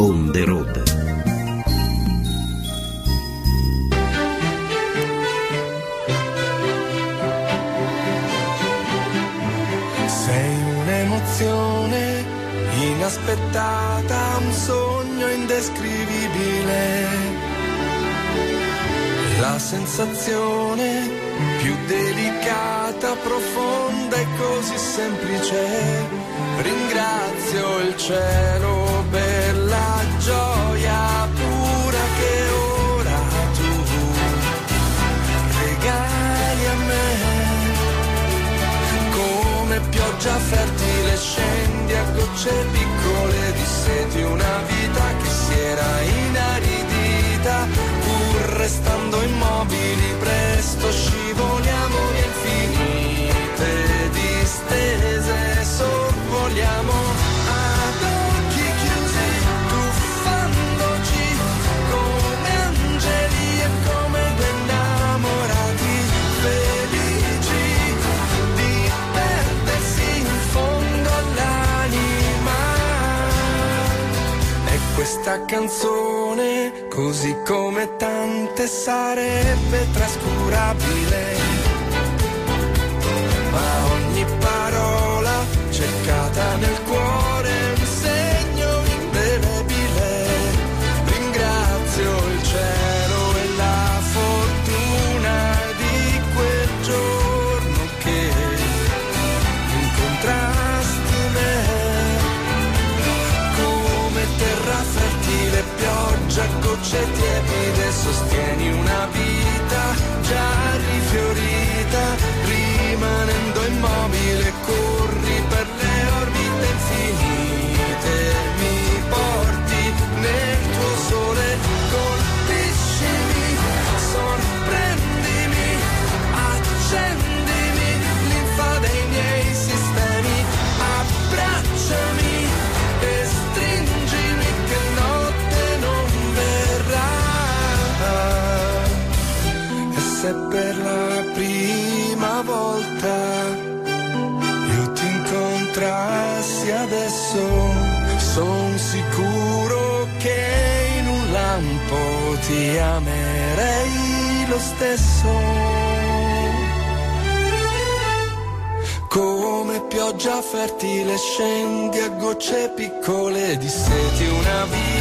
On the road. Sei un'emozione inaspettata, un sogno indescrivibile. La sensazione più delicata, profonda e così semplice. Ringrazio il cielo pioggia fertile scendi a gocce piccole di seti una vita che si era inaridita pur restando immobili presto scivoliamo via infinite questa canzone, così come tante, sarebbe trascurabile. Ma ogni parola cercata gocce tiepide, sostieni una vita già rifiorita, rimanendo immobile, se per la prima volta io ti incontrassi adesso, son sicuro che in un lampo ti amerei lo stesso. Come pioggia fertile scendi a gocce piccole di seti una vita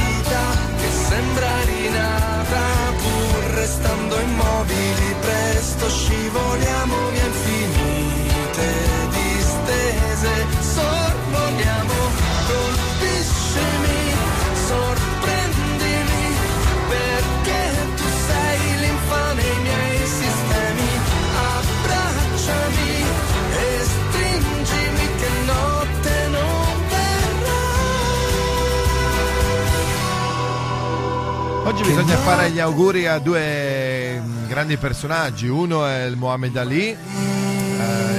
bisogna fare gli auguri a due mm, grandi personaggi. Uno è il Mohamed Ali, eh,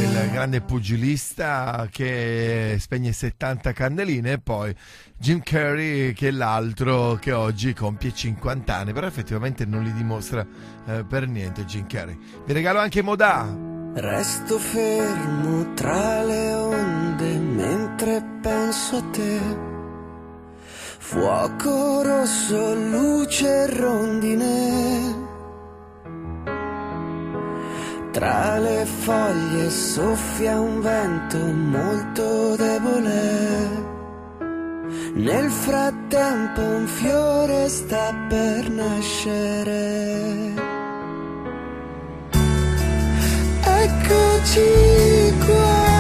il grande pugilista che spegne 70 candeline, e poi Jim Carrey, che è l'altro che oggi compie 50 anni, però effettivamente non li dimostra eh, per niente Jim Carrey. Vi regalo anche Modà. Resto fermo tra le onde mentre penso a te. Fuoco rosso, luce rondine. Tra le foglie soffia un vento molto debole. Nel frattempo un fiore sta per nascere. Eccoci qua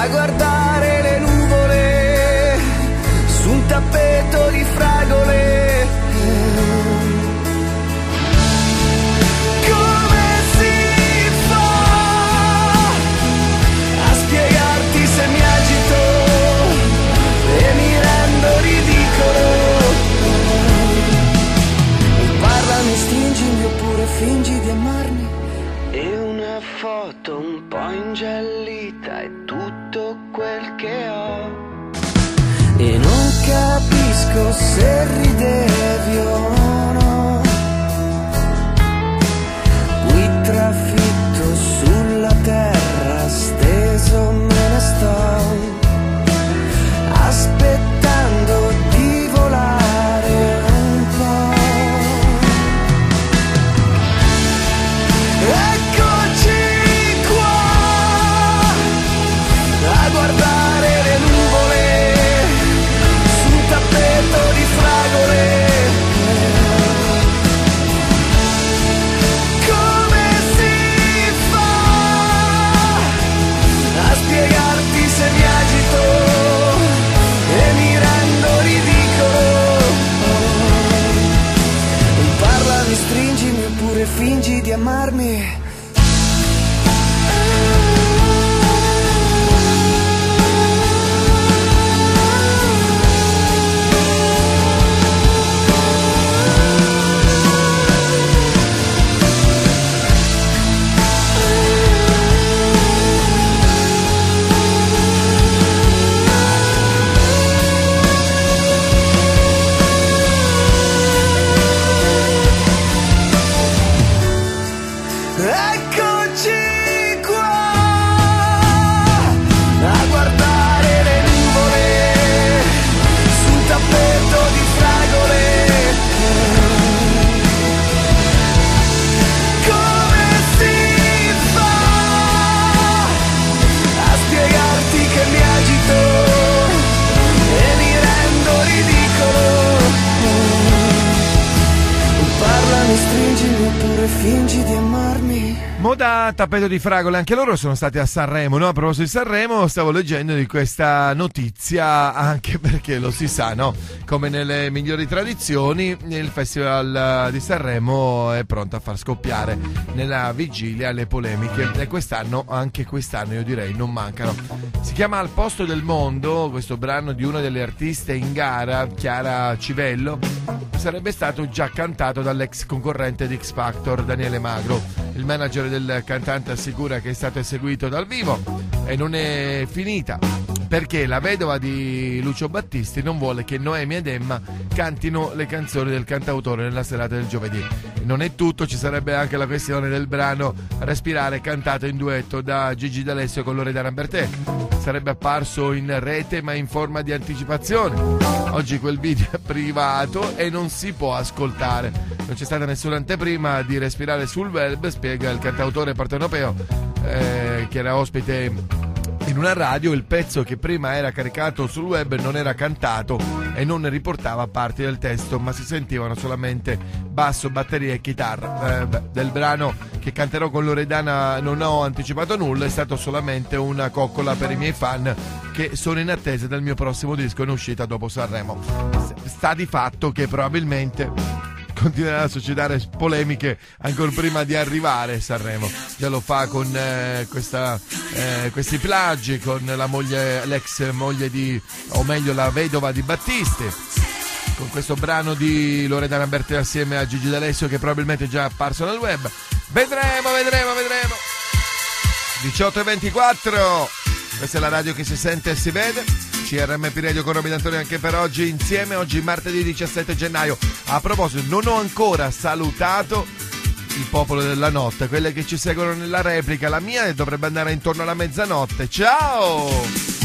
a guardare tappeto di fragole. Come si fa a spiegarti se mi agito e mi rendo ridicolo? Parlami, stringimi oppure fingi di amarmi. E una foto un po' ingiallita è tutto quel che ho. E capisco se ridevi fingi di amarmi tappeto di fragole, anche loro sono stati a Sanremo, no? A proposito di Sanremo, stavo leggendo di questa notizia, anche perché lo si sa, no? Come nelle migliori tradizioni, il Festival di Sanremo è pronto a far scoppiare nella vigilia le polemiche e quest'anno, anche quest'anno io direi, non mancano. Si chiama Al posto del mondo, questo brano di una delle artiste in gara, Chiara Civello, sarebbe stato già cantato dall'ex concorrente di X Factor, Daniele Magro. Il manager del cantante assicura che è stato eseguito dal vivo e non è finita perché la vedova di Lucio Battisti non vuole che Noemi ed Emma cantino le canzoni del cantautore nella serata del giovedì. Non è tutto, ci sarebbe anche la questione del brano Respirare cantato in duetto da Gigi D'Alessio con Loredana Bertè. Sarebbe apparso in rete ma in forma di anticipazione. Oggi quel video è privato e non si può ascoltare. Non c'è stata nessuna anteprima di Respirare sul web, spiega il cantautore partenopeo eh, che era ospite in una radio il pezzo che prima era caricato sul web non era cantato e non riportava parti del testo, ma si sentivano solamente basso, batteria e chitarra. Eh, del brano che canterò con Loredana non ho anticipato nulla, è stato solamente una coccola per i miei fan che sono in attesa del mio prossimo disco in uscita dopo Sanremo. Sta di fatto che probabilmente continuerà a suscitare polemiche ancora prima di arrivare Sanremo. Già lo fa con eh, questa, eh, questi plagi, con moglie, l'ex moglie di, o meglio la vedova di Battisti. Con questo brano di Loredana Berti assieme a Gigi D'Alessio che probabilmente è già apparso nel web. Vedremo, vedremo, vedremo. 18 e 24. Questa è la radio che si sente e si vede. CRMP Radio con Roby D'Antonio anche per oggi insieme, oggi martedì 17 gennaio. A proposito, non ho ancora salutato il popolo della notte, quelle che ci seguono nella replica, la mia dovrebbe andare intorno alla mezzanotte. Ciao!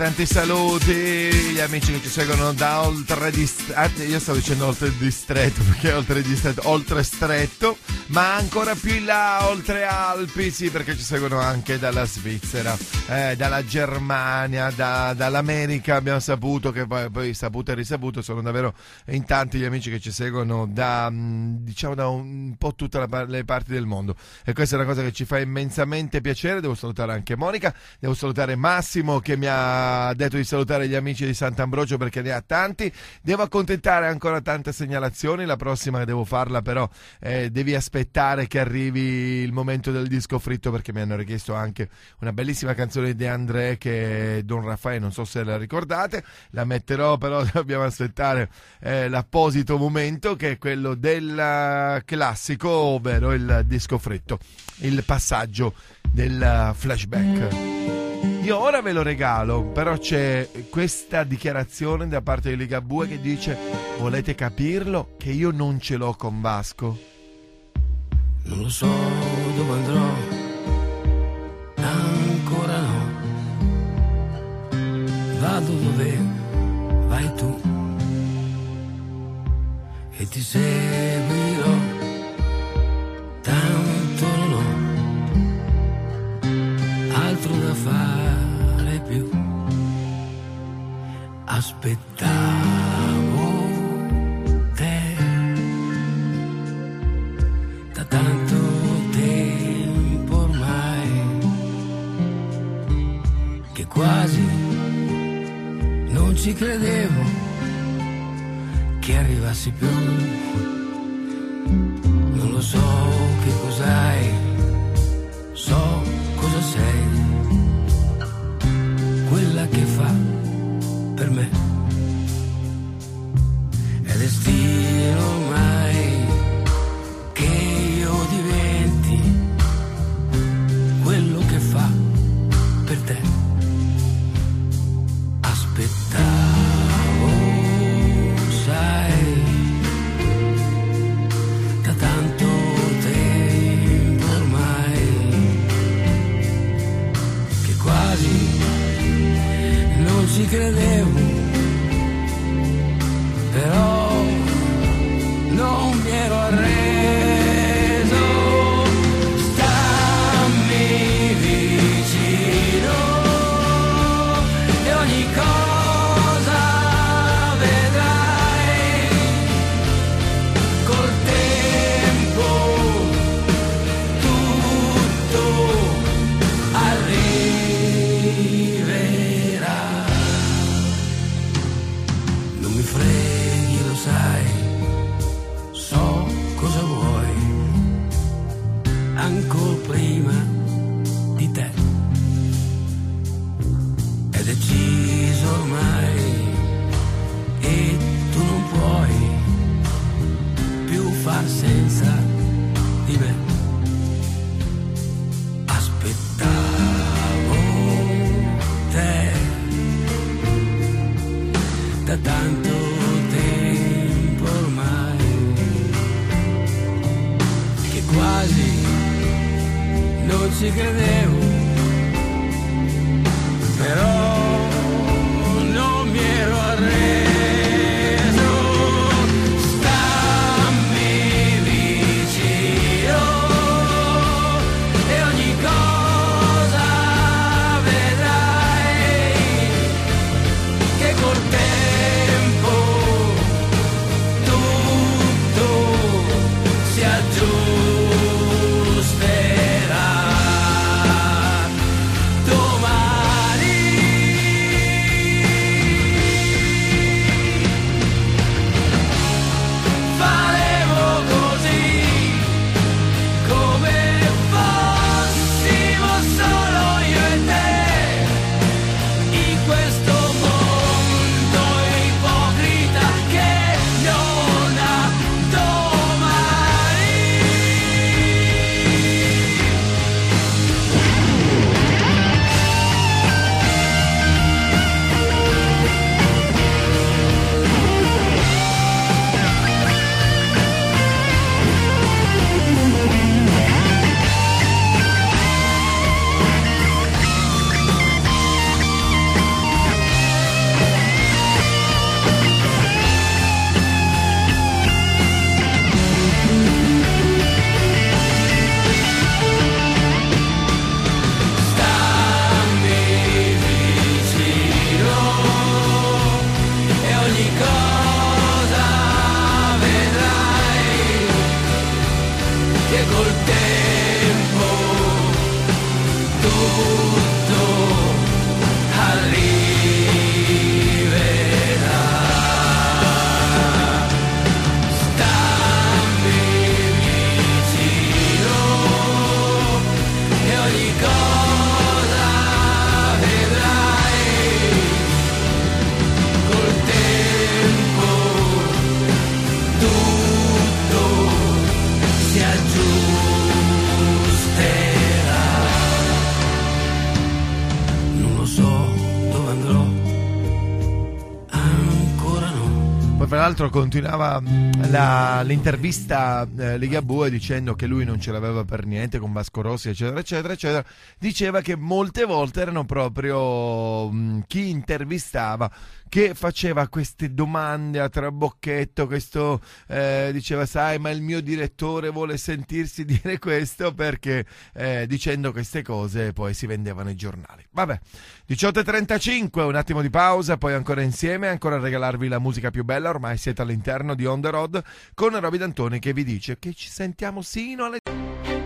Tanti saluti, gli amici che ci seguono da oltre distretto, io stavo dicendo oltre distretto perché oltre distretto, oltre stretto, ma ancora più in là, oltre Alpi, sì perché ci seguono anche dalla Svizzera, eh, dalla Germania, da, dall'America, abbiamo saputo che poi, poi, saputo e risaputo sono davvero in tanti gli amici che ci seguono da, mm, diciamo, da un po' tutte le parti del mondo. E questa è una cosa che ci fa immensamente piacere, devo salutare anche Monica, devo salutare Massimo che mi ha detto di salutare gli amici di Sant'Ambrogio perché ne ha tanti, devo accontentare ancora tante segnalazioni, la prossima che devo farla però eh, devi aspettare che arrivi il momento del disco fritto perché mi hanno richiesto anche una bellissima canzone di André che è Don Raffaele, non so se la ricordate, la metterò però dobbiamo aspettare eh, l'apposito momento che è quello del classico, ovvero il disco fritto, il passaggio del flashback. Io ora ve lo regalo, però c'è questa dichiarazione da parte di Ligabue che dice volete capirlo che io non ce l'ho con Vasco. Non lo so dove andrò, ancora no. Vado dove vai tu e ti seguirò. Tanto non ho altro da fare più. Aspettavo credevo che arrivassi più. L'altro continuava la, l'intervista eh, Ligabue dicendo che lui non ce l'aveva per niente con Vasco Rossi, eccetera, eccetera, eccetera. Diceva che molte volte erano proprio mh, chi intervistava che faceva queste domande a trabocchetto, questo eh, diceva sai ma il mio direttore vuole sentirsi dire questo perché eh, dicendo queste cose poi si vendevano i giornali. Vabbè, 18.35, un attimo di pausa, poi ancora insieme, ancora a regalarvi la musica più bella, ormai siete all'interno di On The Road con Roby D'Antoni che vi dice che ci sentiamo sino alle...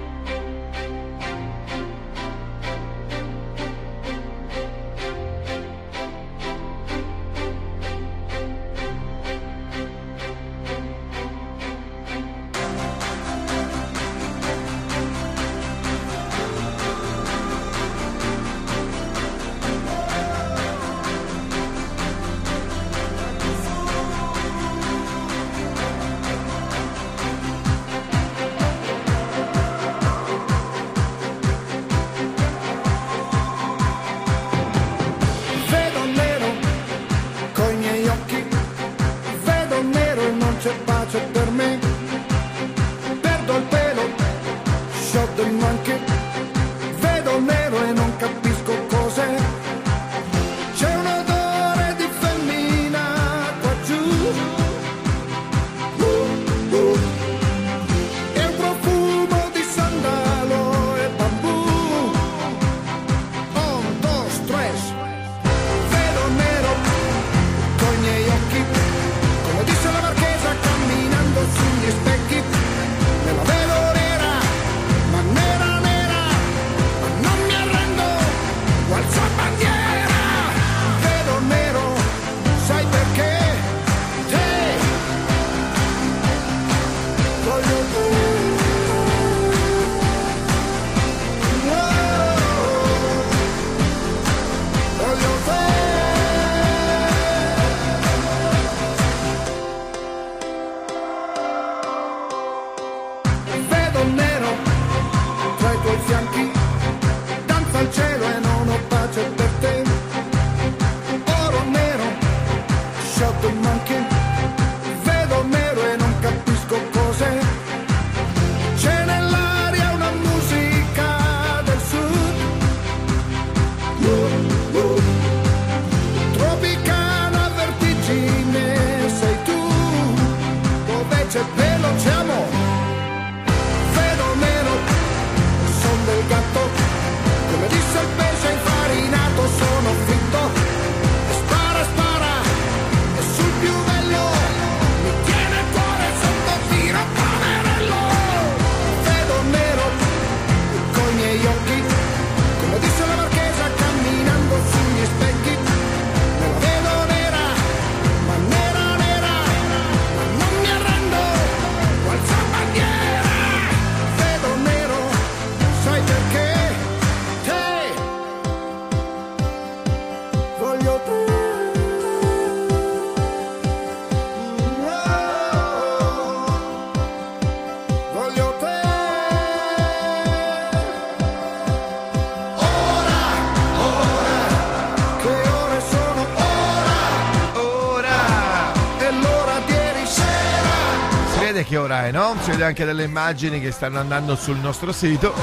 Rai, no? Si vede anche dalle immagini che stanno andando sul nostro sito.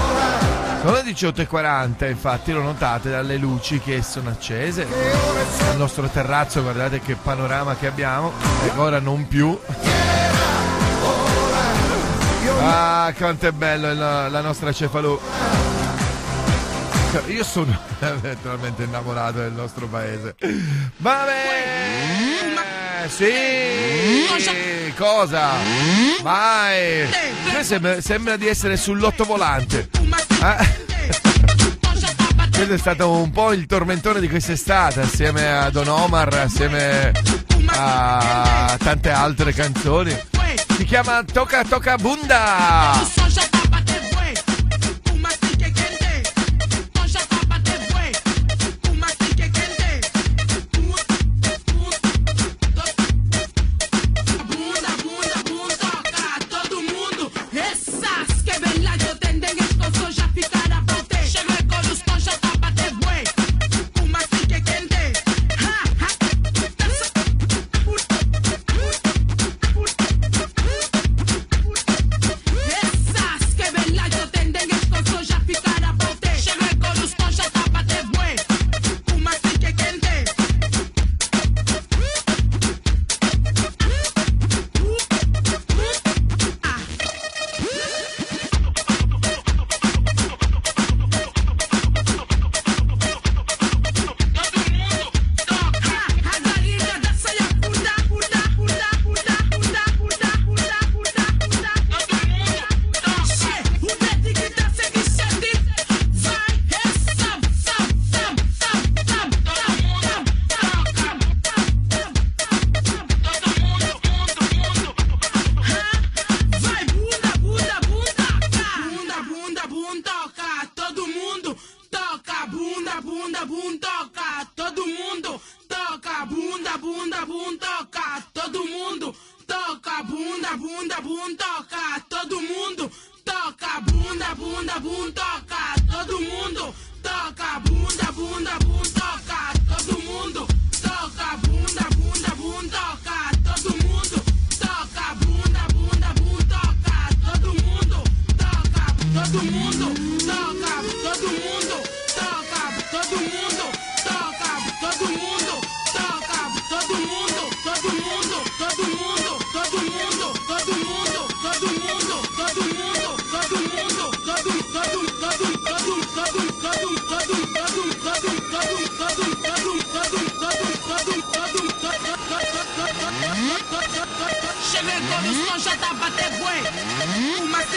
Sono le 18.40, infatti lo notate dalle luci che sono accese. Al nostro terrazzo, guardate che panorama che abbiamo. E ora non più. Ah, quanto è bello la, la nostra Cefalù. Io sono naturalmente innamorato del nostro paese. Vabbè! Sì, cosa? Vai! Sembra, sembra di essere sull'otto volante. Eh? Questo è stato un po' il tormentone di quest'estate, assieme a Don Omar, assieme a tante altre canzoni. Si chiama Toca Toca Bunda.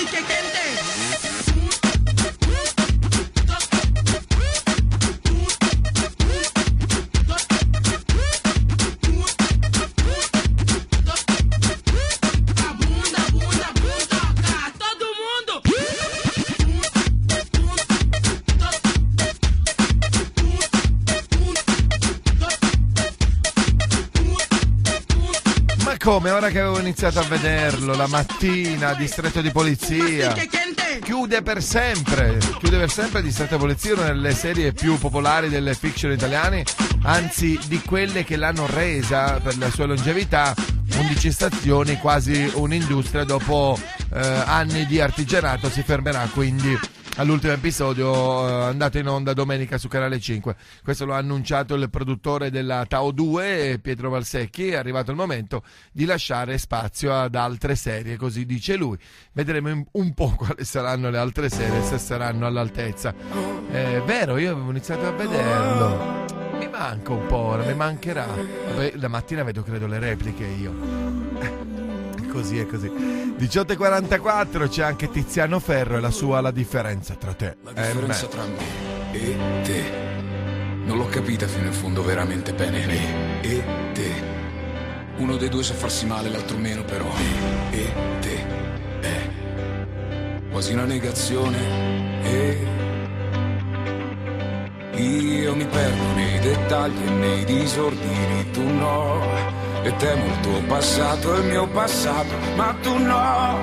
Come iniziato a vederlo la mattina, distretto di polizia. Chiude per sempre, chiude per sempre distretto di polizia, una delle serie più popolari delle fiction italiane, anzi di quelle che l'hanno resa per la sua longevità 11 stazioni, quasi un'industria, dopo eh, anni di artigianato si fermerà quindi all'ultimo episodio eh, andato in onda domenica su Canale 5. Questo lo ha annunciato il produttore della Tao 2, Pietro Valsecchi. È arrivato il momento di lasciare spazio ad altre serie, così dice lui. Vedremo un po' quali saranno le altre serie, se saranno all'altezza. È vero, io avevo iniziato a vederlo. Mi manca un po', ora mi mancherà. La mattina vedo credo le repliche io così è così. 18.44 c'è anche Tiziano Ferro e la sua La differenza tra te la e differenza me. tra me e te. Non l'ho capita fino in fondo veramente bene. Me e te. Uno dei due sa farsi male, l'altro meno però. Me e te. È quasi una negazione. E io mi perdo nei dettagli e nei disordini, tu no e temo il tuo passato e il mio passato, ma tu no.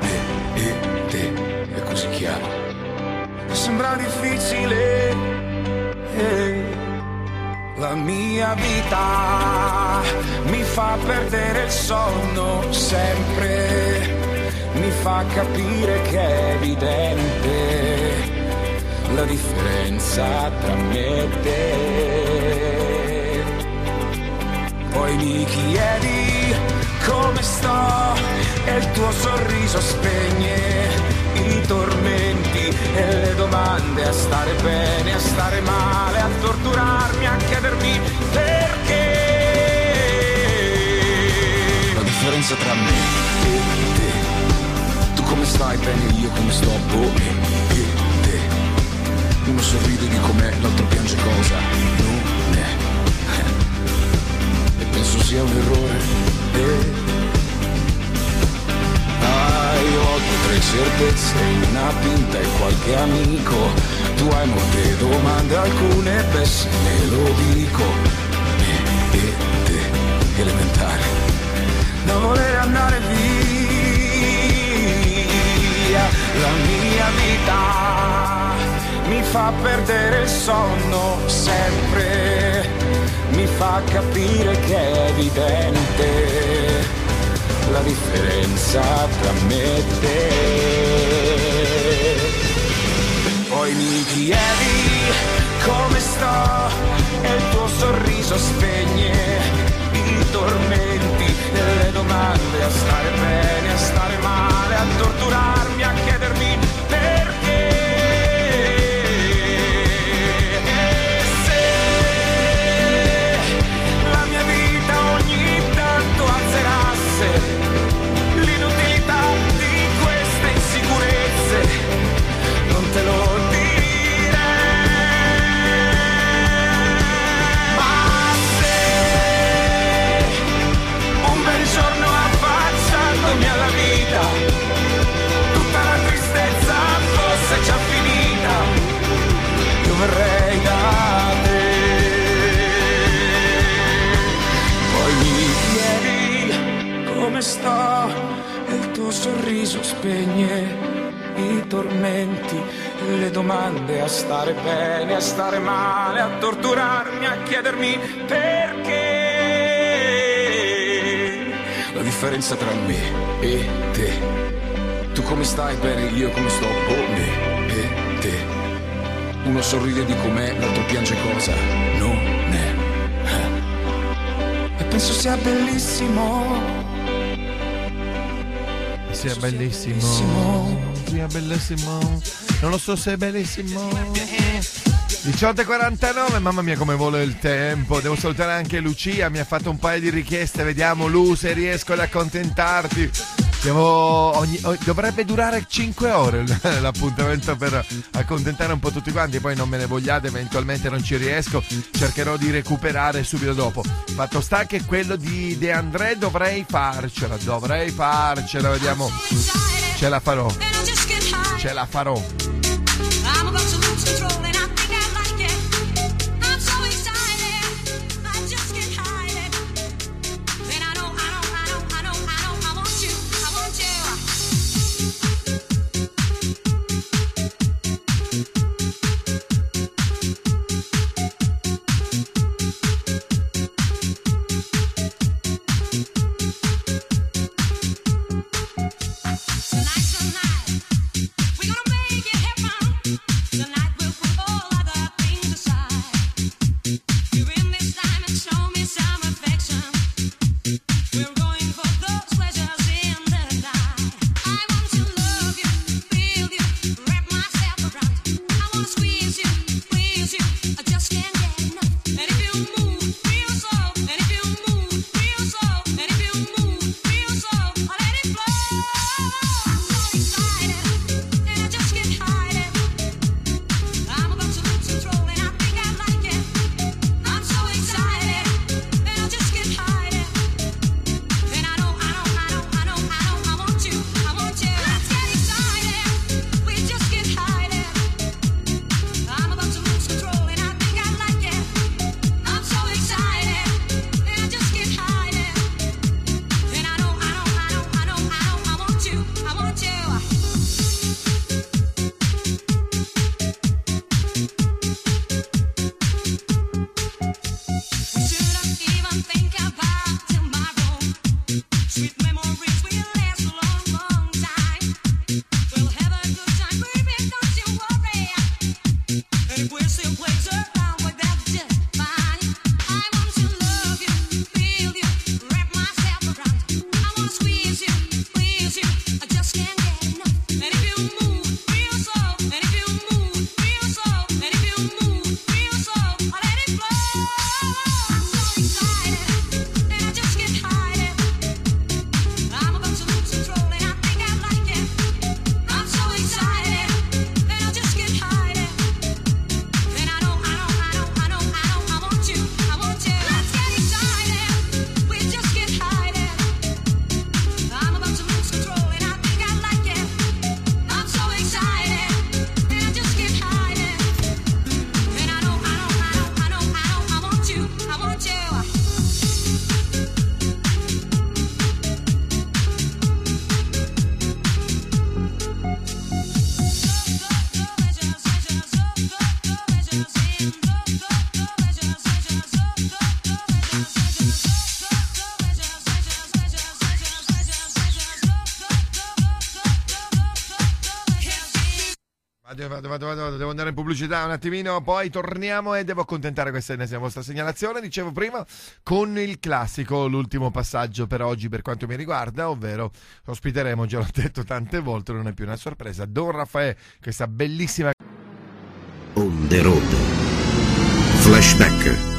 E, e te è così chiaro. Sembra difficile. E, la mia vita mi fa perdere il sonno sempre, mi fa capire che è evidente la differenza tra me e te poi mi chiedi come sto e il tuo sorriso spegne i tormenti e le domande a stare bene, a stare male, a torturarmi, a chiedermi perché. La differenza tra me e te, tu come stai bene, io come sto, boh, e te. Uno sorride di com'è, l'altro piange certezze, una pinta e qualche amico. Tu hai molte domande, alcune pessime, lo dico. E, e te, elementare, da voler andare via. La mia vita mi fa perdere il sonno sempre, mi fa capire che è evidente la differenza tra me e te. Poi mi chiedi come sto e il tuo sorriso spegne i tormenti e le domande a stare bene, a stare male, a torturarmi, a chiedermi come sto e il tuo sorriso spegne i tormenti, le domande a stare bene, a stare male, a torturarmi, a chiedermi perché. La differenza tra me e te. Tu come stai bene, io come sto, oh me e te. Uno sorride di com'è, l'altro piange cosa non è. E penso sia bellissimo. Sia bellissimo. Sia bellissimo. Non lo so se è bellissimo. 18.49, mamma mia come vola il tempo. Devo salutare anche Lucia, mi ha fatto un paio di richieste. Vediamo Lu se riesco ad accontentarti. Ogni- dovrebbe durare 5 ore l'appuntamento per accontentare un po' tutti quanti. Poi non me ne vogliate, eventualmente non ci riesco. Cercherò di recuperare subito dopo. Fatto sta che quello di De André dovrei farcela. Dovrei farcela, vediamo. Ce la farò, ce la farò. Vado, vado, vado, devo andare in pubblicità un attimino, poi torniamo e devo accontentare questa ennesima vostra segnalazione. Dicevo prima, con il classico, l'ultimo passaggio per oggi per quanto mi riguarda, ovvero ospiteremo, già l'ho detto tante volte, non è più una sorpresa, Don Raffaele, questa bellissima On the road. Flashback.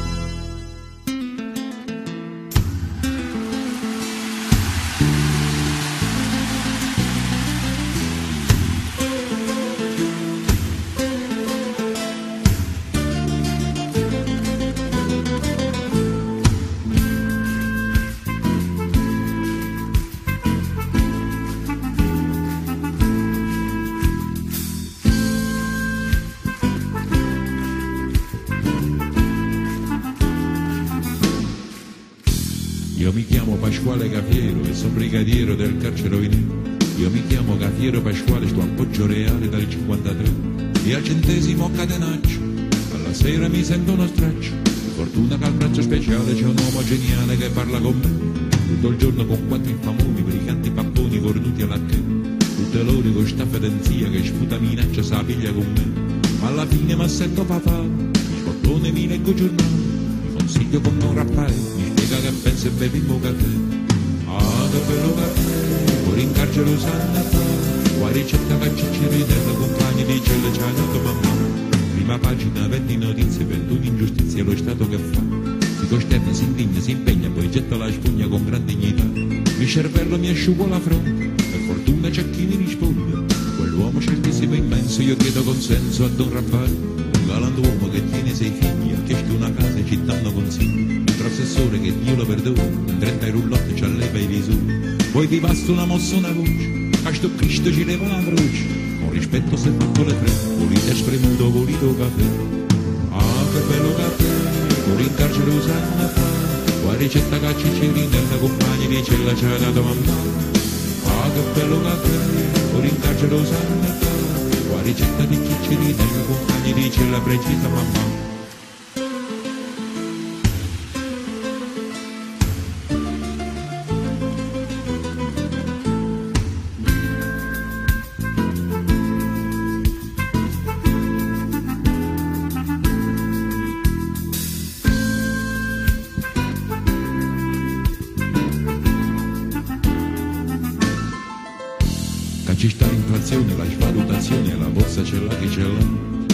Ci sta l'inflazione, la svalutazione, la borsa ce l'ha chi ce l'ha.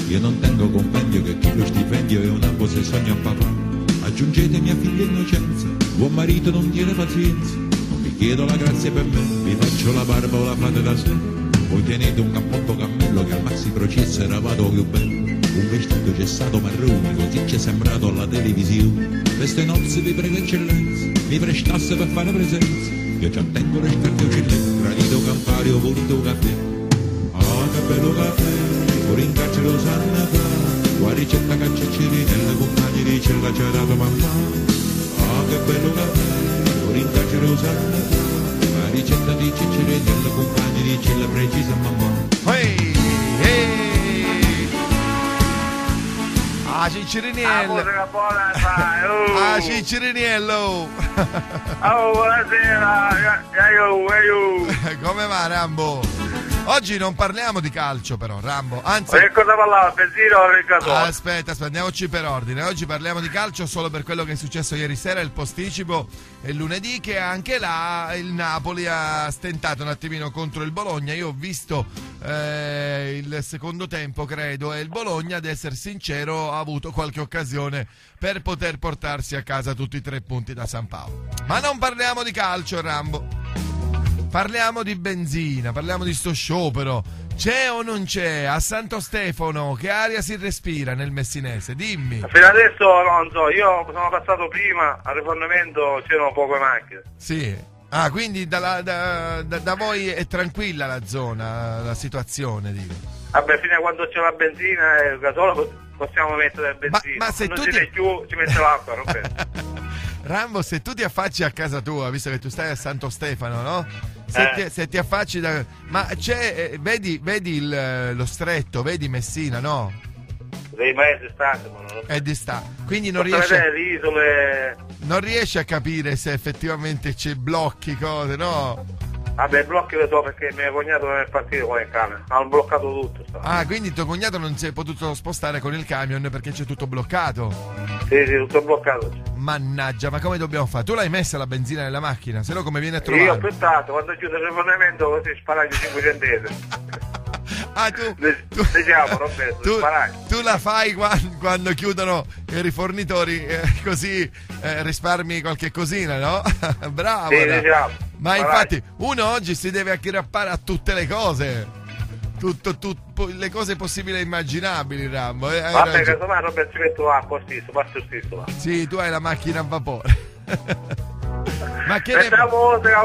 Io non tengo compendio che chi lo stipendio è una possessione a papà. Aggiungete mia figlia innocenza, buon marito non tiene pazienza. Non vi chiedo la grazia per me, vi faccio la barba o la fate da sé. Voi tenete un cappotto cammello che al maxi processo era vado più bello. Un vestito gessato marrone, così ci è sembrato alla televisione. Queste nozze vi prego eccellenza, mi prestasse per fare presenza. Io ci attengo le scarpe uccellenti, granito campario, volito caffè. Ah, che bello caffè, fuori in carcere lo sanno fa. Qua ricetta cacciacini nelle compagne di cella ha dato mamma. Ah, che bello caffè, fuori in carcere lo sanno fa. Qua ricetta di ciccirini nelle compagne di cella precisa mamma. Ehi, Ah, Ah, Cicciriniello. musica buona fai, oh. Ah, Cicciriniello. Oh, buonasera, e io, e io. Come va, Rambo? Oggi non parliamo di calcio, però, Rambo. Anzi, Che cosa parlava, benzina o gasolio? Aspetta, aspetta, andiamoci per ordine. Oggi parliamo di calcio solo per quello che è successo ieri sera, il posticipo e lunedì, che anche là il Napoli ha stentato un attimino contro il Bologna. Io ho visto eh, il secondo tempo, credo, e il Bologna, ad essere sincero, ha avuto qualche occasione per poter portarsi a casa tutti i tre punti da San Paolo. Ma non parliamo di calcio, Rambo. Parliamo di benzina, parliamo di sto sciopero. C'è o non c'è? A Santo Stefano, che aria si respira nel messinese? Dimmi. Fino adesso non so, io sono passato prima, al rifornimento c'erano poche macchine. Sì. Ah, quindi dalla- da, da- da voi è tranquilla la zona, la situazione, dico. Vabbè, fino a quando c'è la benzina e il gasolio possiamo mettere il benzina. ma se non tu ti- più, ci mette l'acqua, non penso. Rambo, se tu ti affacci a casa tua, visto che tu stai a Santo Stefano, no? Se, Eh. ti, se ti affacci da... Ma c'è, eh, vedi, vedi il- lo stretto, vedi Messina, no? Stanti, ma È di sta. Quindi non riesci, vedere le isole... non riesci a capire se effettivamente c'è blocchi, cose, no? Vabbè, blocchi lo so perché mio cognato non è partito con il camion. Hanno bloccato tutto. sta. Ah, quindi tuo cognato non si è potuto spostare con il camion perché c'è tutto bloccato. Sì, sì, tutto bloccato. Mannaggia, ma come dobbiamo fare? Tu l'hai messa la benzina nella macchina, se no come viene a Io ho trovare? pensato, quando chiudo il rifornimento così sparai 5 centesimi. Ah, tu, tu, diciamo, Roberto, tu, tu la fai quan- quando, chiudono i rifornitori, eh, così eh, risparmi qualche cosina, no? Bravo. Sì, diciamo. Ma infatti uno oggi si deve acchiappare a tutte le cose. Tutto, tut- po- le cose possibili e immaginabili, Rambo. eh, hai Vabbè, casomai Roberto ci metto l'acqua stesso, basta stesso. va. Sì, tu hai la macchina a vapore. ma, che ne, musica,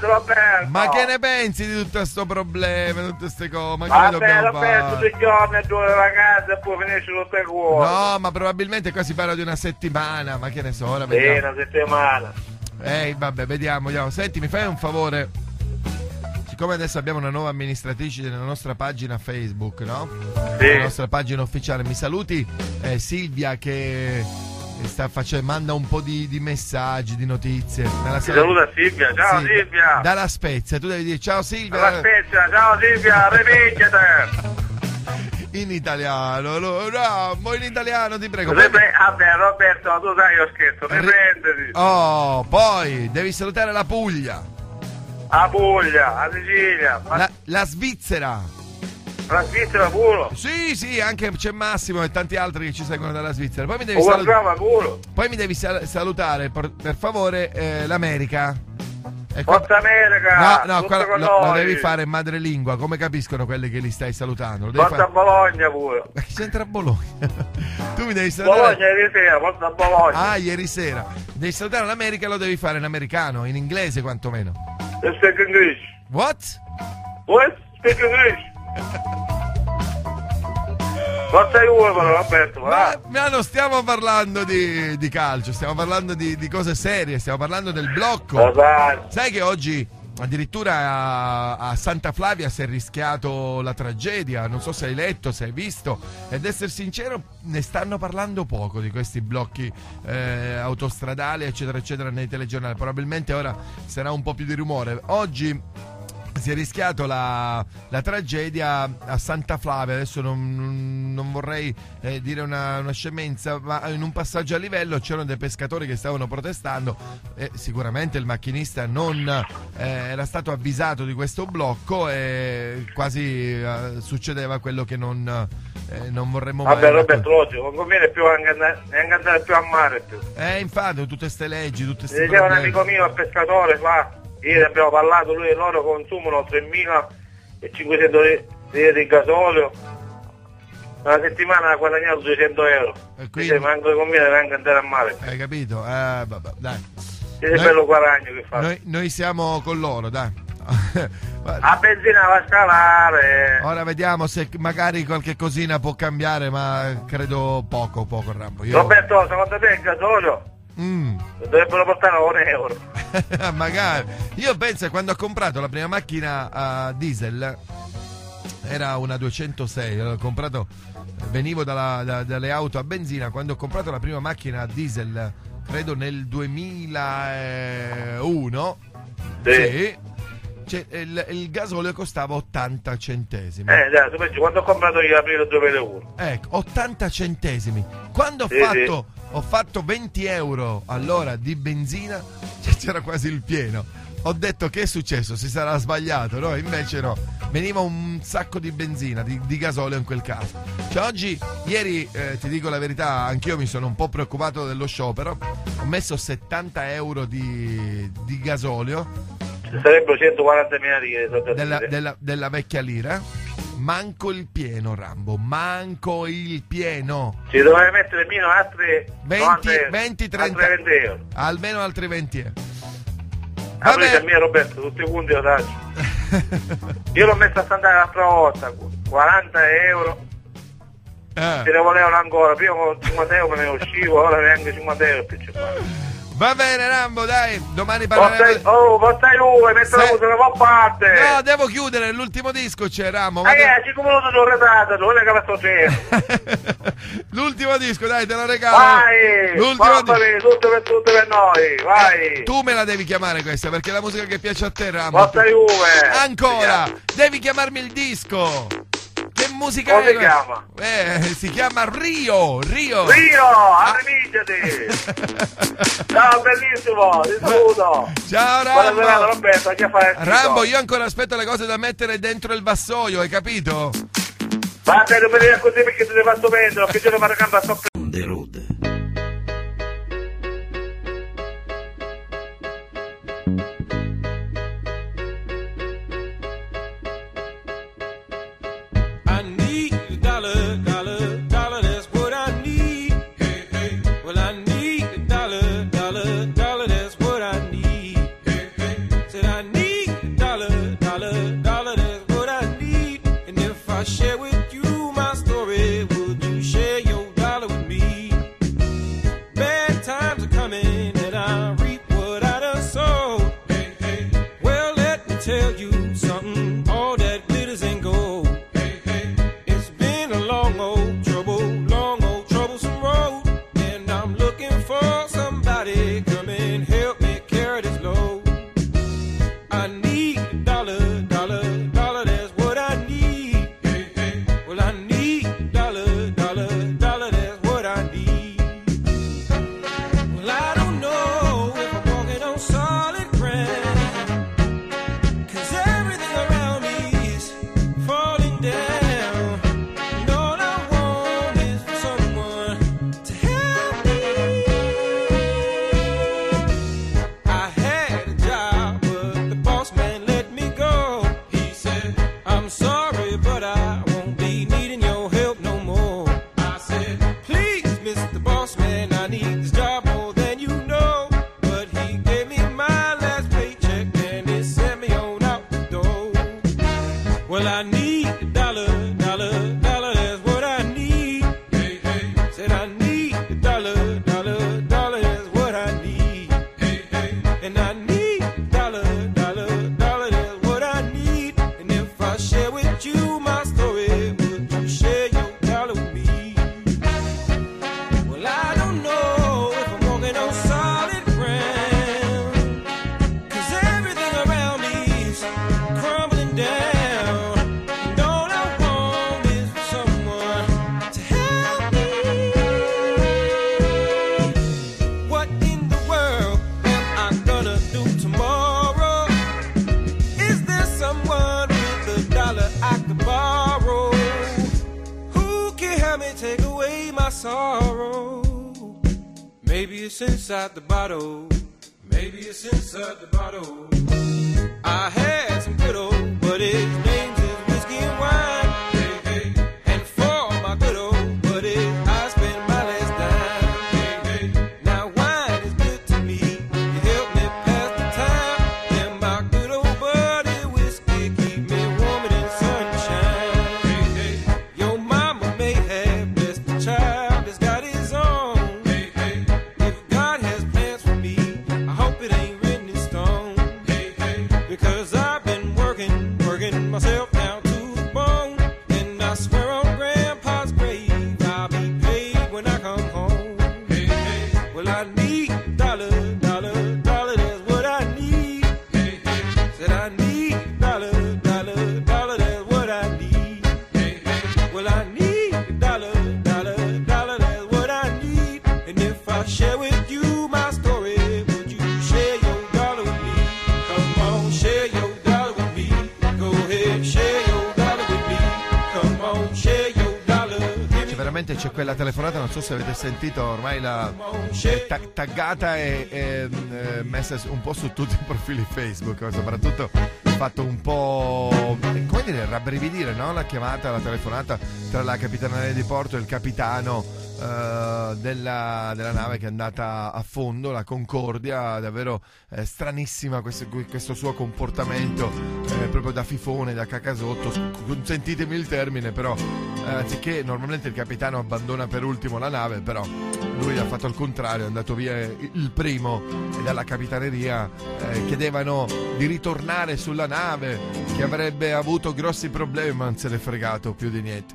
Roberto. ma che ne pensi di tutto questo problema, tutte queste cose? Ma Vabbè, Roberto, fare? tutti i giorni, due vacanze e poi finisce tutto il cuore. No, ma probabilmente qua si parla di una settimana, ma che ne so, ora Sì, una settimana. Ehi, vabbè, vediamo, vediamo. Senti, mi fai un favore? Siccome adesso abbiamo una nuova amministratrice nella nostra pagina Facebook, no? Sì. La nostra pagina ufficiale. Mi saluti eh, Silvia che sta facendo, manda un po' di, di messaggi, di notizie. Me la Ti saluta Silvia, ciao Sì, Silvia. Dalla Spezia, tu devi dire ciao Silvia. Dalla Spezia, ciao Silvia, ripicchiate. In italiano, lo- no, in italiano ti prego. Ripre- Vabbè, Roberto, tu sai io scherzo, riprenditi. Oh, poi devi salutare la Puglia, A Puglia, a Sicilia, ma la, la Svizzera. la Svizzera pure. Sì, sì, anche c'è Massimo e tanti altri che ci seguono dalla Svizzera. Poi mi devi, O salu- guardava pure. poi mi devi sal- salutare, per, per favore, eh, l'America. E qua- Forza America, No, no, qua- lo, lo devi fare in madrelingua, come capiscono quelli che li stai salutando? Forza fare- Bologna pure. Ma che c'entra Bologna? tu mi devi salutare. Bologna ieri sera, forza Bologna. Ah, ieri sera. Devi salutare l'America, lo devi fare in americano, in inglese quantomeno. You speak English. What? What? Speak English. Forza Juve Roberto, Ma, va. ma non stiamo parlando di, di calcio, stiamo parlando di, di cose serie, stiamo parlando del blocco. Lo sai. Che oggi addirittura a, a Santa Flavia si è rischiato la tragedia, non so se hai letto, se hai visto, ed essere sincero ne stanno parlando poco di questi blocchi eh, autostradali eccetera eccetera nei telegiornali, probabilmente ora sarà un po' più di rumore. Oggi si è rischiato la, la tragedia a Santa Flavia. Adesso non, non vorrei eh, dire una, una scemenza, ma in un passaggio a livello c'erano dei pescatori che stavano protestando. E sicuramente il macchinista non eh, era stato avvisato di questo blocco e quasi eh, succedeva quello che non, eh, non vorremmo mai. Vabbè Roberto, logico, non conviene più anche andare, neanche andare più a mare più. Eh, infatti, tutte queste leggi, tutte queste diceva un amico mio, il pescatore, qua, ieri abbiamo parlato, lui e loro consumano 3.500 litri di gasolio. Una settimana ha guadagnato 200 euro. E quindi- Dice, manco conviene neanche andare a mare. Hai capito? Eh, vabbè, dai. Siete Noi- bello guadagno che fa. Noi, noi siamo con loro, dai. A benzina va a scalare. Ora vediamo se magari qualche cosina può cambiare, ma credo poco, poco Rambo. Io... Roberto, secondo te il gasolio Mm. dovrebbero portare un euro? magari. Io penso che quando ho comprato la prima macchina a diesel, era una 206, l'ho comprato, venivo dalla- da- dalle auto a benzina, quando ho comprato la prima macchina a diesel, credo nel 2001, Sì. sì, cioè, il, il gasolio costava 80 centesimi. Eh, tu pensi, quando ho comprato io aprile 2001? Ecco, 80 centesimi. Quando ho, Sì, fatto, ho fatto 20 euro all'ora di benzina, cioè, c'era quasi il pieno. Ho detto che è successo, si sarà sbagliato, no? Invece no, veniva un sacco di benzina, di, di gasolio in quel caso. Cioè oggi, ieri, eh, ti dico la verità, anch'io mi sono un po' preoccupato dello sciopero, ho messo 70 euro di, di gasolio sarebbero 140 mila lire. so da della, della- della vecchia lira, manco il pieno Rambo, manco il pieno. Ci dovrei mettere meno altri 20, 90 euro. 20, 30. Altri 20 euro. Almeno altri 20 euro. Vabbè. Vabbè. a me Roberto, tutti i punti lo daccio. Io l'ho messo a stantare l'altra volta, 40 euro. Se Eh, ne volevano ancora, prima con 50 euro me ne uscivo, ora neanche 50 euro più Va bene Rambo, dai, domani parleremo. Oh, ma stai lui, metti la musica da parte. No, devo chiudere, l'ultimo disco c'è Rambo. Ma eh, siccome lo sono redato, non è che sto. L'ultimo disco, dai, te lo regalo. Vai! L'ultimo disco. tutto per tutto per noi, vai. Eh, tu me la devi chiamare questa, perché è la musica che piace a te, Rambo. Ma stai lui. Ancora, devi chiamarmi il disco. Che musica Come è? chiama? Eh, si chiama Rio, Rio. Rio, ah. arrivederci. Ciao, bellissimo, ti saluto. Ciao Rambo. Buona serata, Roberto, che fai? Rambo, io ancora aspetto le cose da mettere dentro il vassoio, hai capito? Vabbè, non vedere così perché te ne fatto stupendo, che giorno vado a cambiare sto... The road. Scusate, c'è quella telefonata, non so se avete sentito, ormai la è tag- taggata e, e mm, eh, messa un po' su tutti i profili Facebook, soprattutto fatto un po' come dire rabbrividire no? la chiamata, la telefonata tra la capitaneria di porto e il capitano eh, della, della, nave che è andata a fondo, la Concordia, davvero eh, stranissima questo, questo, suo comportamento eh, proprio da fifone, da cacasotto, consentitemi il termine però, eh, anziché normalmente il capitano abbandona per ultimo la nave, però lui ha fatto il contrario, è andato via il primo dalla capitaneria eh, chiedevano di ritornare sulla nave che avrebbe avuto grossi problemi, ma non se n'è fregato più di niente.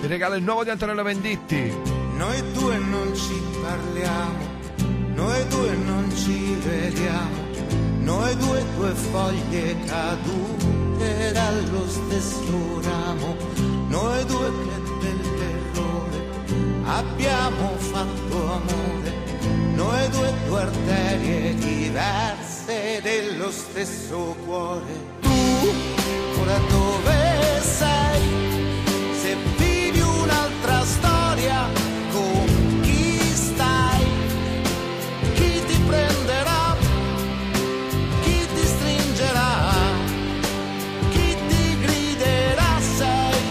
Ti regalo il nuovo di Antonello Venditti. Noi due non ci parliamo, noi due non ci vediamo, noi due due foglie cadute dallo stesso ramo, noi due che dell'errore abbiamo fatto amore, noi due due arterie diverse dello stesso cuore. Tu ora dove sei? Se vivi un'altra storia, con chi stai? Chi ti prenderà? Chi ti stringerà? Chi ti griderà? Sei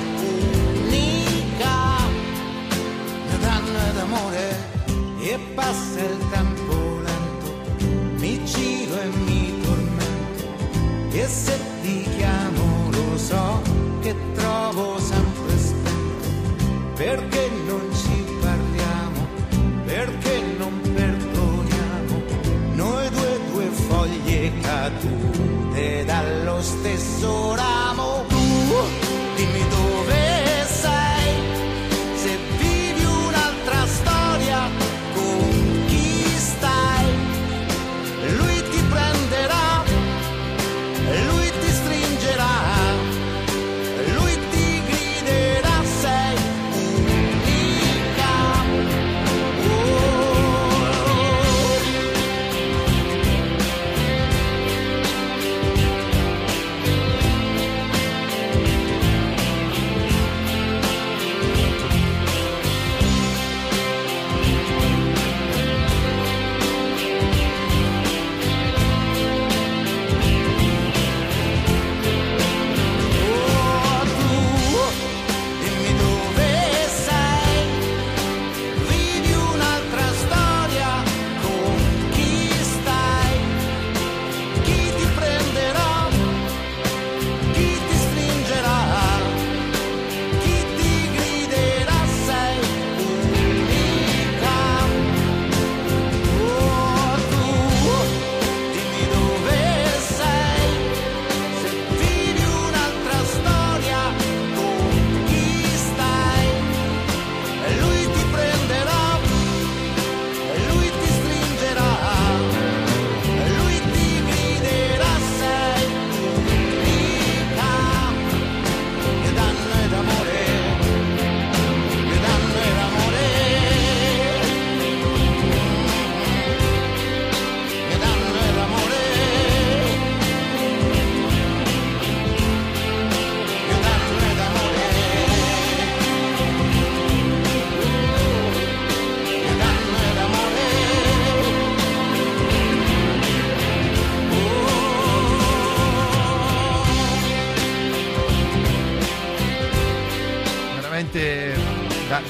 unica. Danno ed amore e passa il tempo se ti chiamo lo so che trovo sempre spento. Perché non ci parliamo? Perché non perdoniamo? Noi due due foglie cadute dallo stesso ramo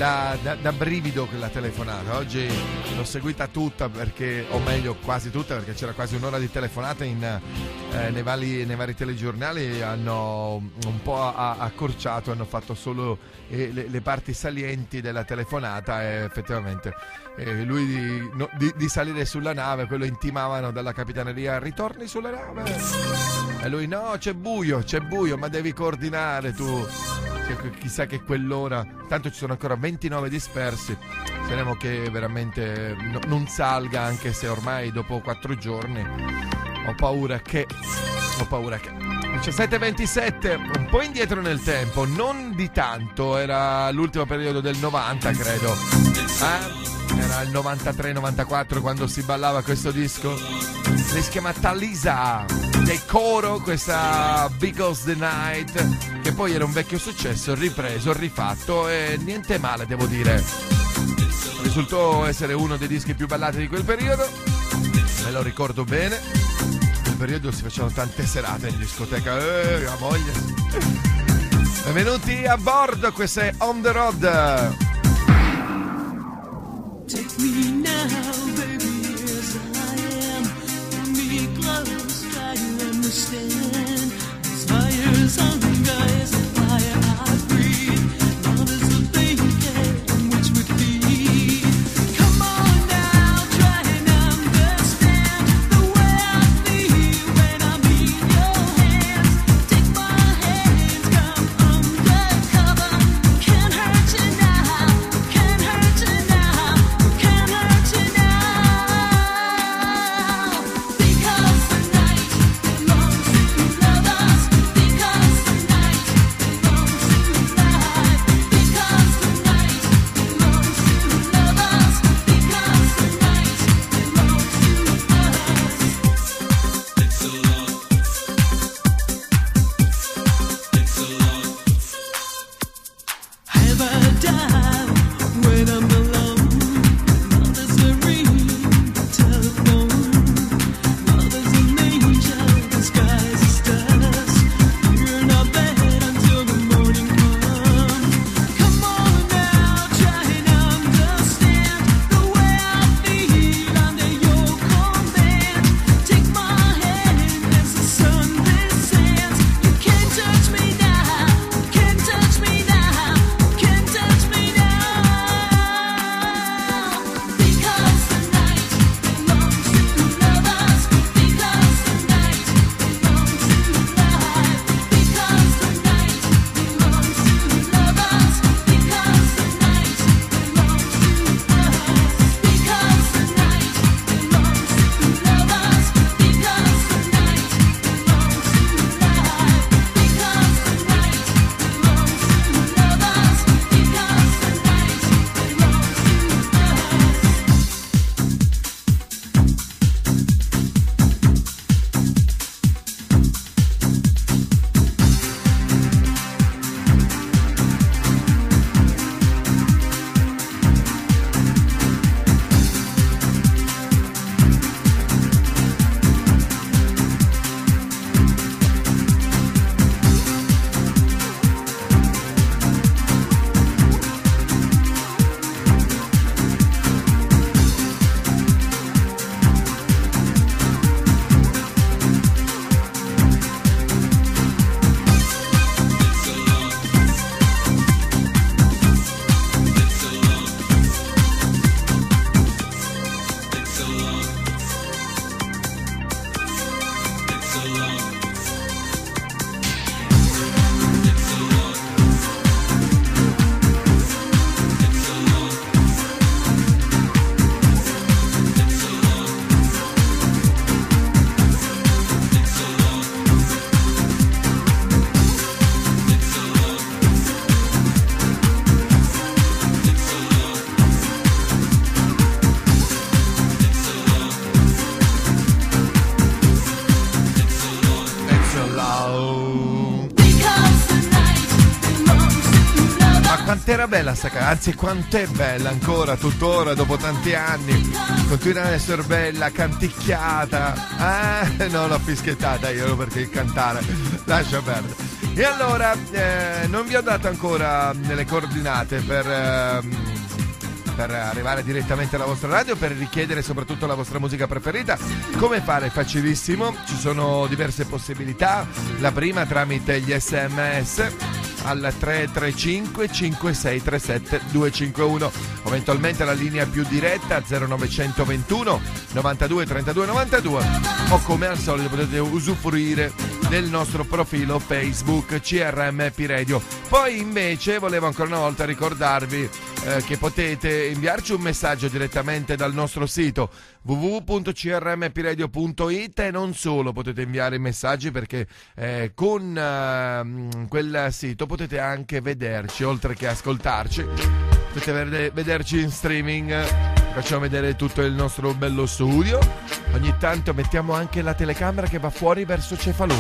da, da- da- brivido quella telefonata. Oggi l'ho seguita tutta perché, o meglio quasi tutta perché c'era quasi un'ora di telefonata in, eh, nei, vari, nei vari telegiornali. Hanno un po' accorciato, hanno fatto solo eh, le, le parti salienti della telefonata e effettivamente eh, lui di, no- di- di salire sulla nave, quello intimavano dalla capitaneria, ritorni sulla nave. E lui no, c'è buio, c'è buio, ma devi coordinare tu. Chissà che quell'ora, tanto ci sono ancora 29 dispersi, speriamo che veramente no- non salga anche se ormai dopo 4 giorni ho paura che... Ho paura che... 17-27, un po' indietro nel tempo, non di tanto, era l'ultimo periodo del 90 credo. Eh? Era il 93-94 quando si ballava questo disco. Si chiama Talisa dei Coro, questa Because the Night, che poi era un vecchio successo, ripreso, rifatto e niente male devo dire. Risultò essere uno dei dischi più ballati di quel periodo, me lo ricordo bene. Quel periodo si facevano tante serate in discoteca, eh, la voglia. Benvenuti a bordo, questo è On The Road. Era bella sta canzone, anzi quant'è bella ancora, tuttora, dopo tanti anni. Continua ad essere bella, canticchiata. Ah, no, l'ho fischiettata io perché cantare. Lascia perdere. E allora, eh, non vi ho dato ancora le coordinate per... ehm, per arrivare direttamente alla vostra radio, per richiedere soprattutto la vostra musica preferita. Come fare? Facilissimo, ci sono diverse possibilità. La prima tramite gli sms al 335 5637 251 o eventualmente la linea più diretta 0921 92 32 92 o come al solito potete usufruire del nostro profilo Facebook CRMP Radio. Poi invece volevo ancora una volta ricordarvi eh, che potete inviarci un messaggio direttamente dal nostro sito www.crmpiradio.it e non solo potete inviare messaggi perché eh, con eh, quel sito potete anche vederci oltre che ascoltarci potete vede- vederci in streaming. Facciamo vedere tutto il nostro bello studio. Ogni tanto mettiamo anche la telecamera che va fuori verso Cefalù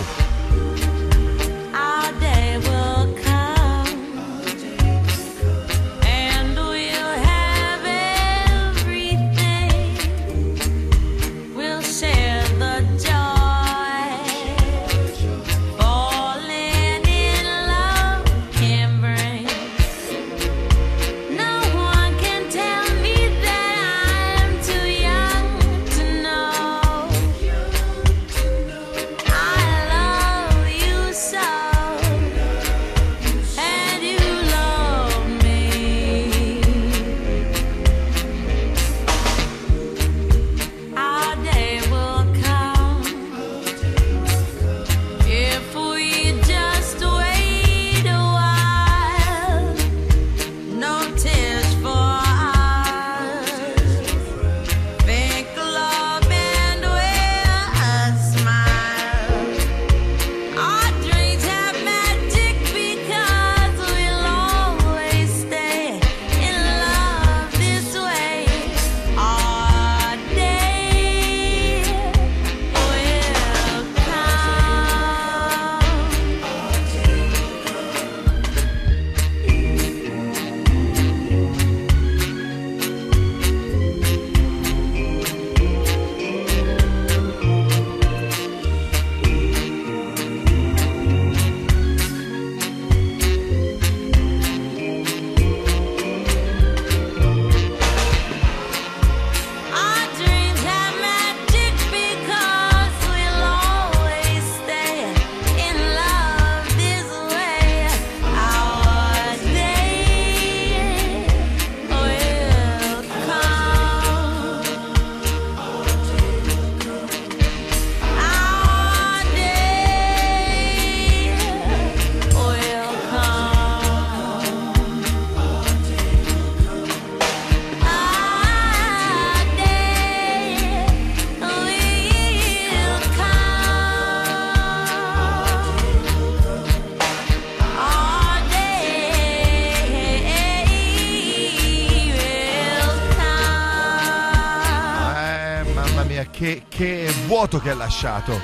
vuoto che ha lasciato.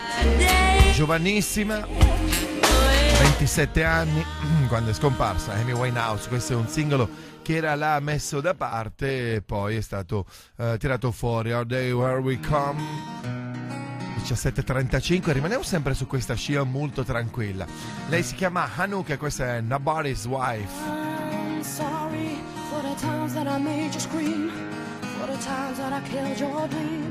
Giovanissima 27 anni quando è scomparsa Amy Winehouse. Questo è un singolo che era là messo da parte e poi è stato eh, tirato fuori. Our Day Where We Come. 17.35 rimaniamo sempre su questa scia molto tranquilla. Lei si chiama Hanuk e questa è Nobody's Wife. I'm sorry for the times that I made you scream, for the times that I killed your dreams, for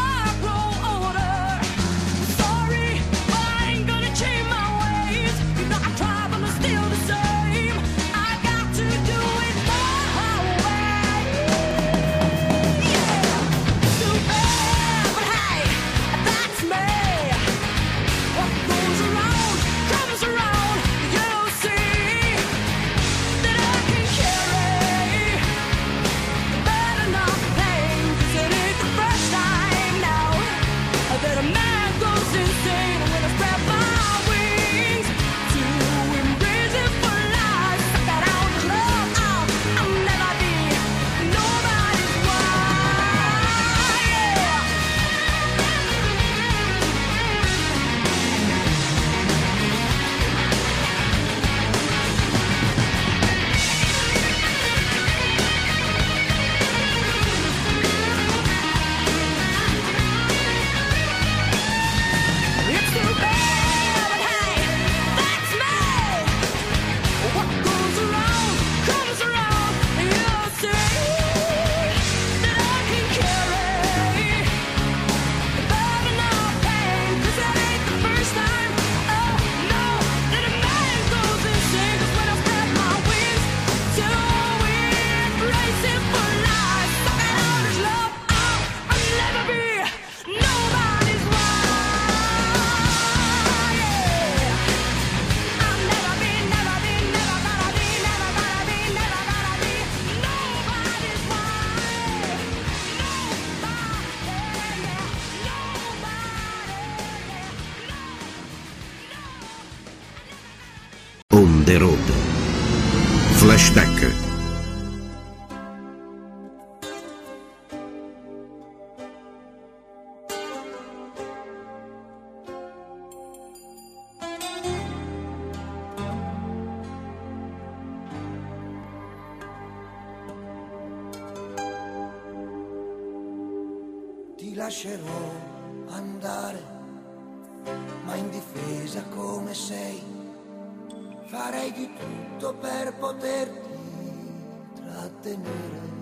a tenere.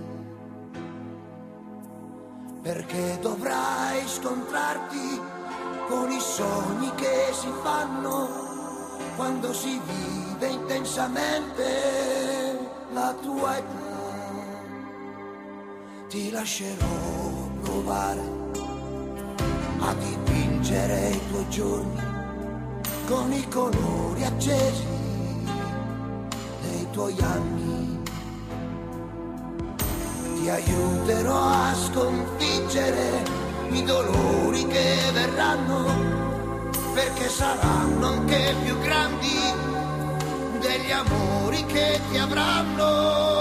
Perché dovrai scontrarti con i sogni che si fanno quando si vive intensamente la tua età. Ti lascerò provare a dipingere i tuoi giorni con i colori accesi dei tuoi anni aiuterò a sconfiggere i dolori che verranno, perché saranno anche più grandi degli amori che ti avranno.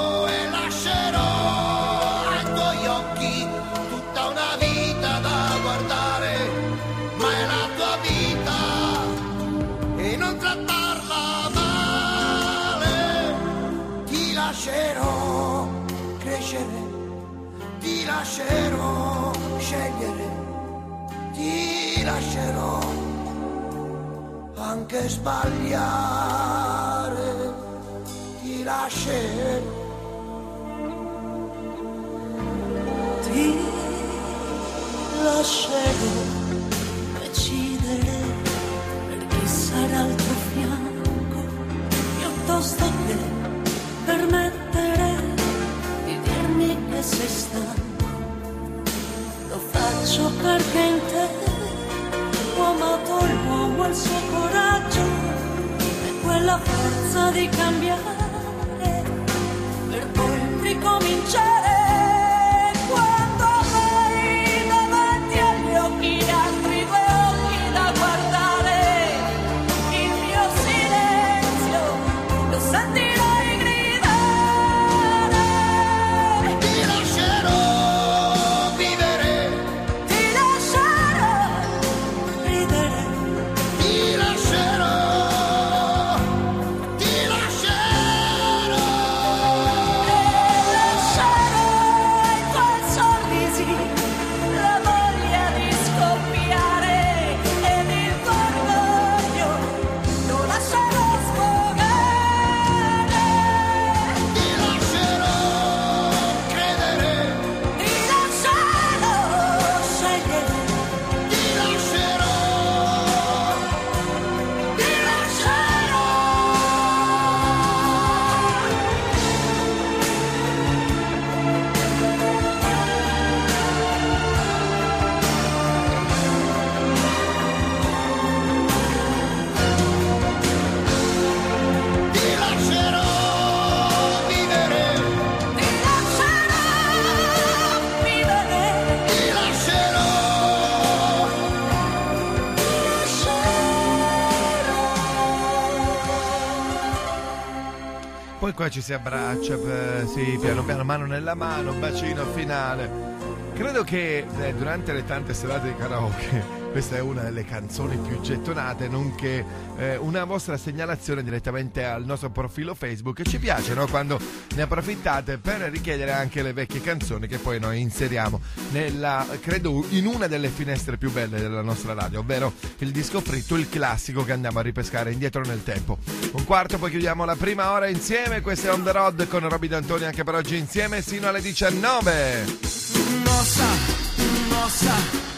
lascerò scegliere, ti lascerò anche sbagliare, ti lascerò. Ti lascerò decidere per chi sarà al tuo fianco, piuttosto che permettere di dirmi che sei stanco. lascio perdente, uomo tolmo, uomo il suo coraggio, e quella forza di cambiare, per poi ricominciare. Ci si abbraccia, eh, sì, piano piano, mano nella mano, bacino finale. Credo che eh, durante le tante serate di karaoke questa è una delle canzoni più gettonate, nonché eh, una vostra segnalazione direttamente al nostro profilo Facebook. Ci piace no? quando ne approfittate per richiedere anche le vecchie canzoni che poi noi inseriamo nella, credo, in una delle finestre più belle della nostra radio, ovvero il disco fritto, il classico che andiamo a ripescare indietro nel tempo. Un quarto, poi chiudiamo la prima ora insieme. Questo è On The Road con Robby D'Antoni anche per oggi insieme sino alle 19. Nossa, nossa,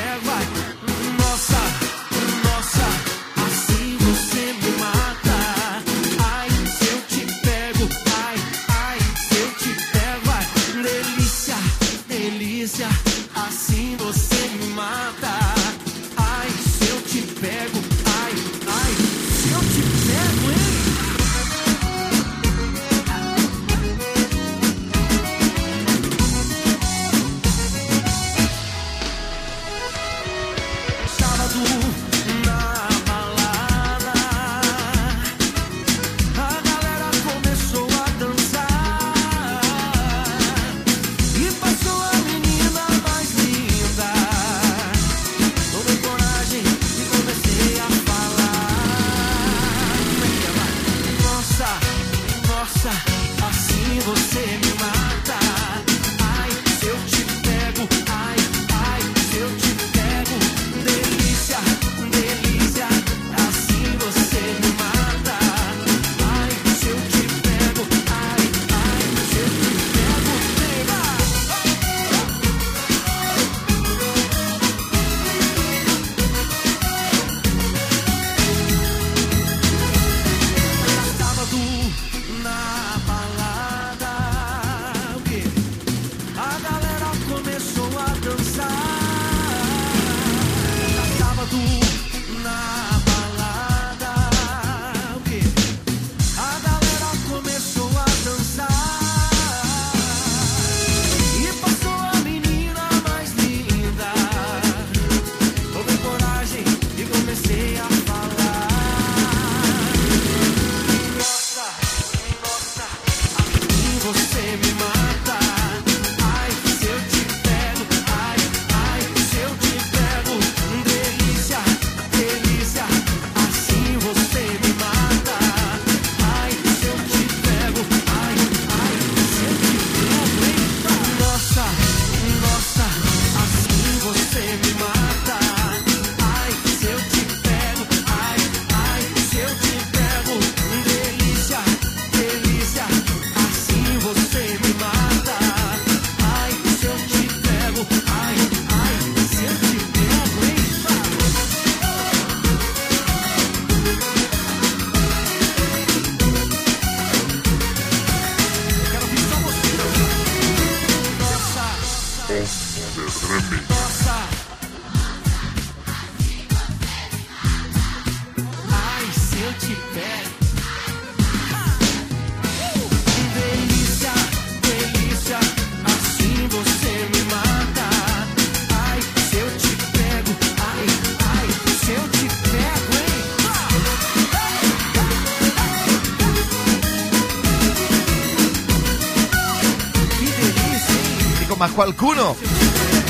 qualcuno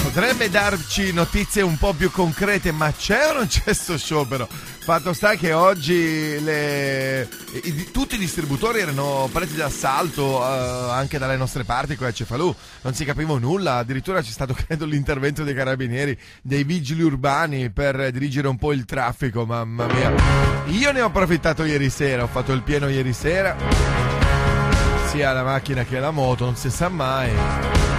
potrebbe darci notizie un po' più concrete, ma c'è o non c'è sto sciopero? Fatto sta che oggi le- i- tutti i distributori erano presi d'assalto eh, anche dalle nostre parti la Cefalù, non si capiva nulla, addirittura c'è stato credo l'intervento dei carabinieri, dei vigili urbani per dirigere un po' il traffico, mamma mia. Io ne ho approfittato ieri sera, ho fatto il pieno ieri sera, sia la macchina che la moto, non si sa mai.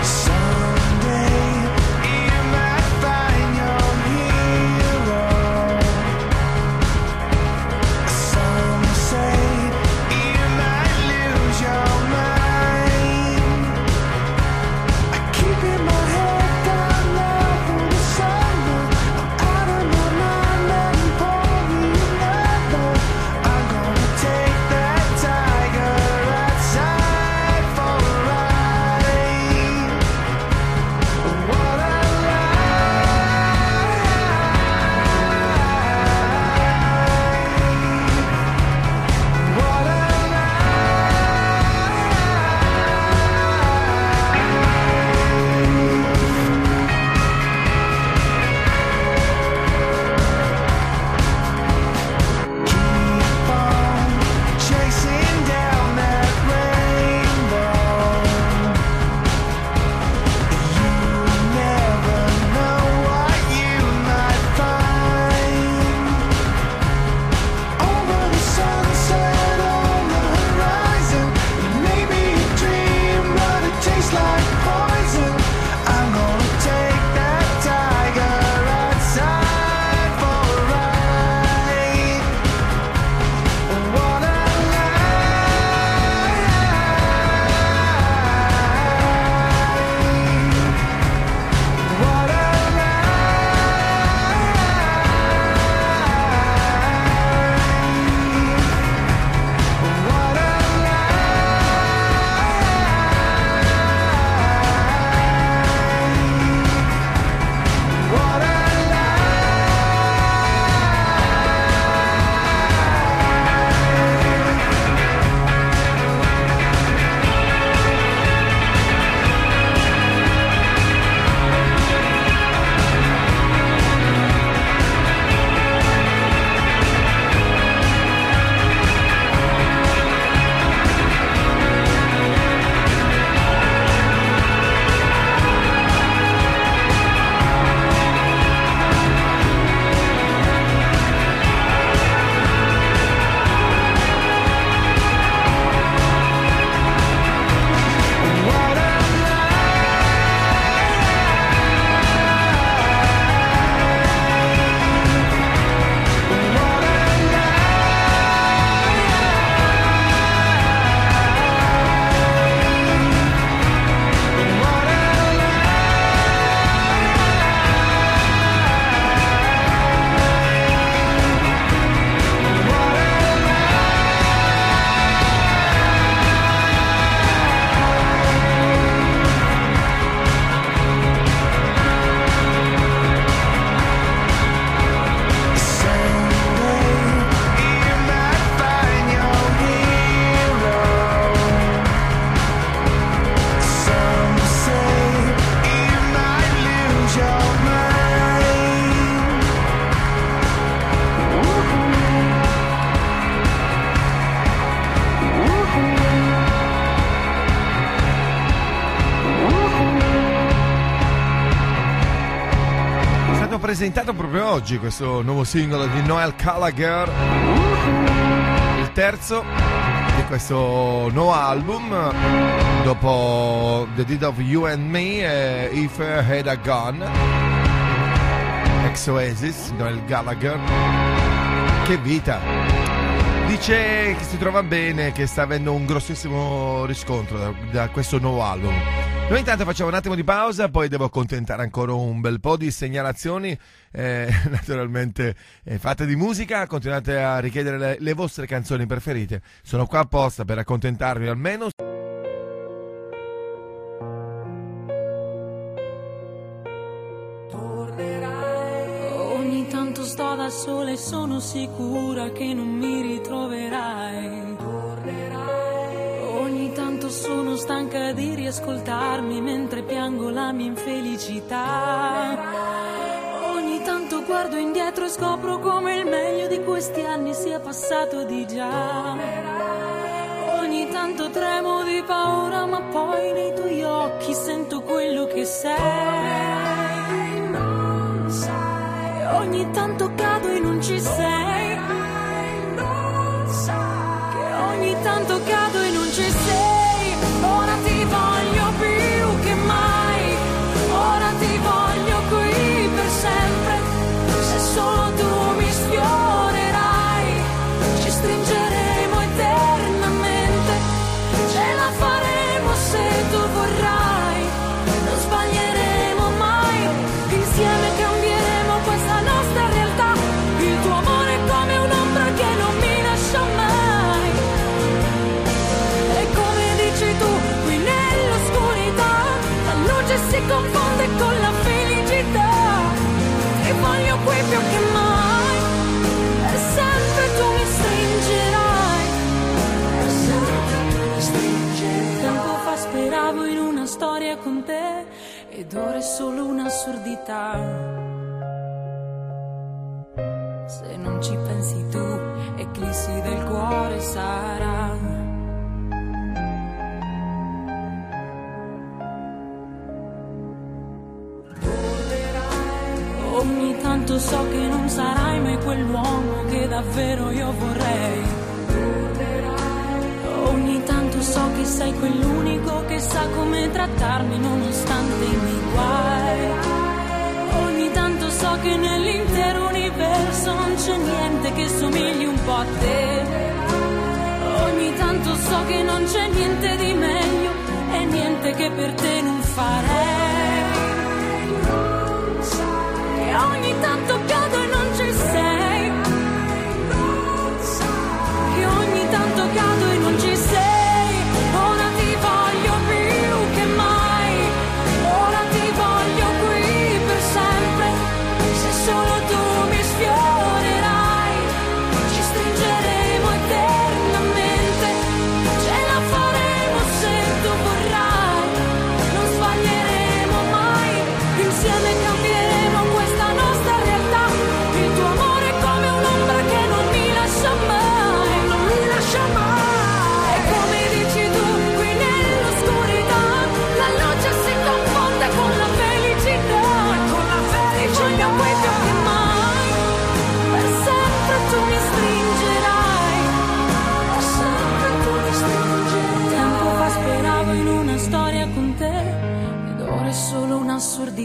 Presentato proprio oggi questo nuovo singolo di Noel Gallagher, il terzo di questo nuovo album, dopo The Deed of You and Me e If I Had a Gun, ex Oasis, Noel Gallagher. Che vita! Dice che si trova bene, che sta avendo un grossissimo riscontro da, da questo nuovo album. Noi intanto facciamo un attimo di pausa, poi devo accontentare ancora un bel po' di segnalazioni. Eh, naturalmente eh, fate di musica, continuate a richiedere le, le vostre canzoni preferite. Sono qua apposta per accontentarvi almeno. Ogni tanto sto da sola e sono sicura che non mi ritroverai. Sono stanca di riascoltarmi mentre piango la mia infelicità. Ogni tanto guardo indietro e scopro come il meglio di questi anni sia passato di già. Ogni tanto tremo di paura, ma poi nei tuoi occhi sento quello che sei. Ogni tanto cado e non ci sei. Che ogni tanto cado e non ci sei. Ora è solo un'assurdità. Se non ci pensi tu, eclissi del cuore sarà. Ogni tanto so che non sarai mai quell'uomo che davvero io vorrei. Ogni tanto so che sei quell'unico che sa come trattarmi nonostante che nell'intero universo non c'è niente che somigli un po' a te. Ogni tanto so che non c'è niente di meglio e niente che per te non farei. E ogni tanto cado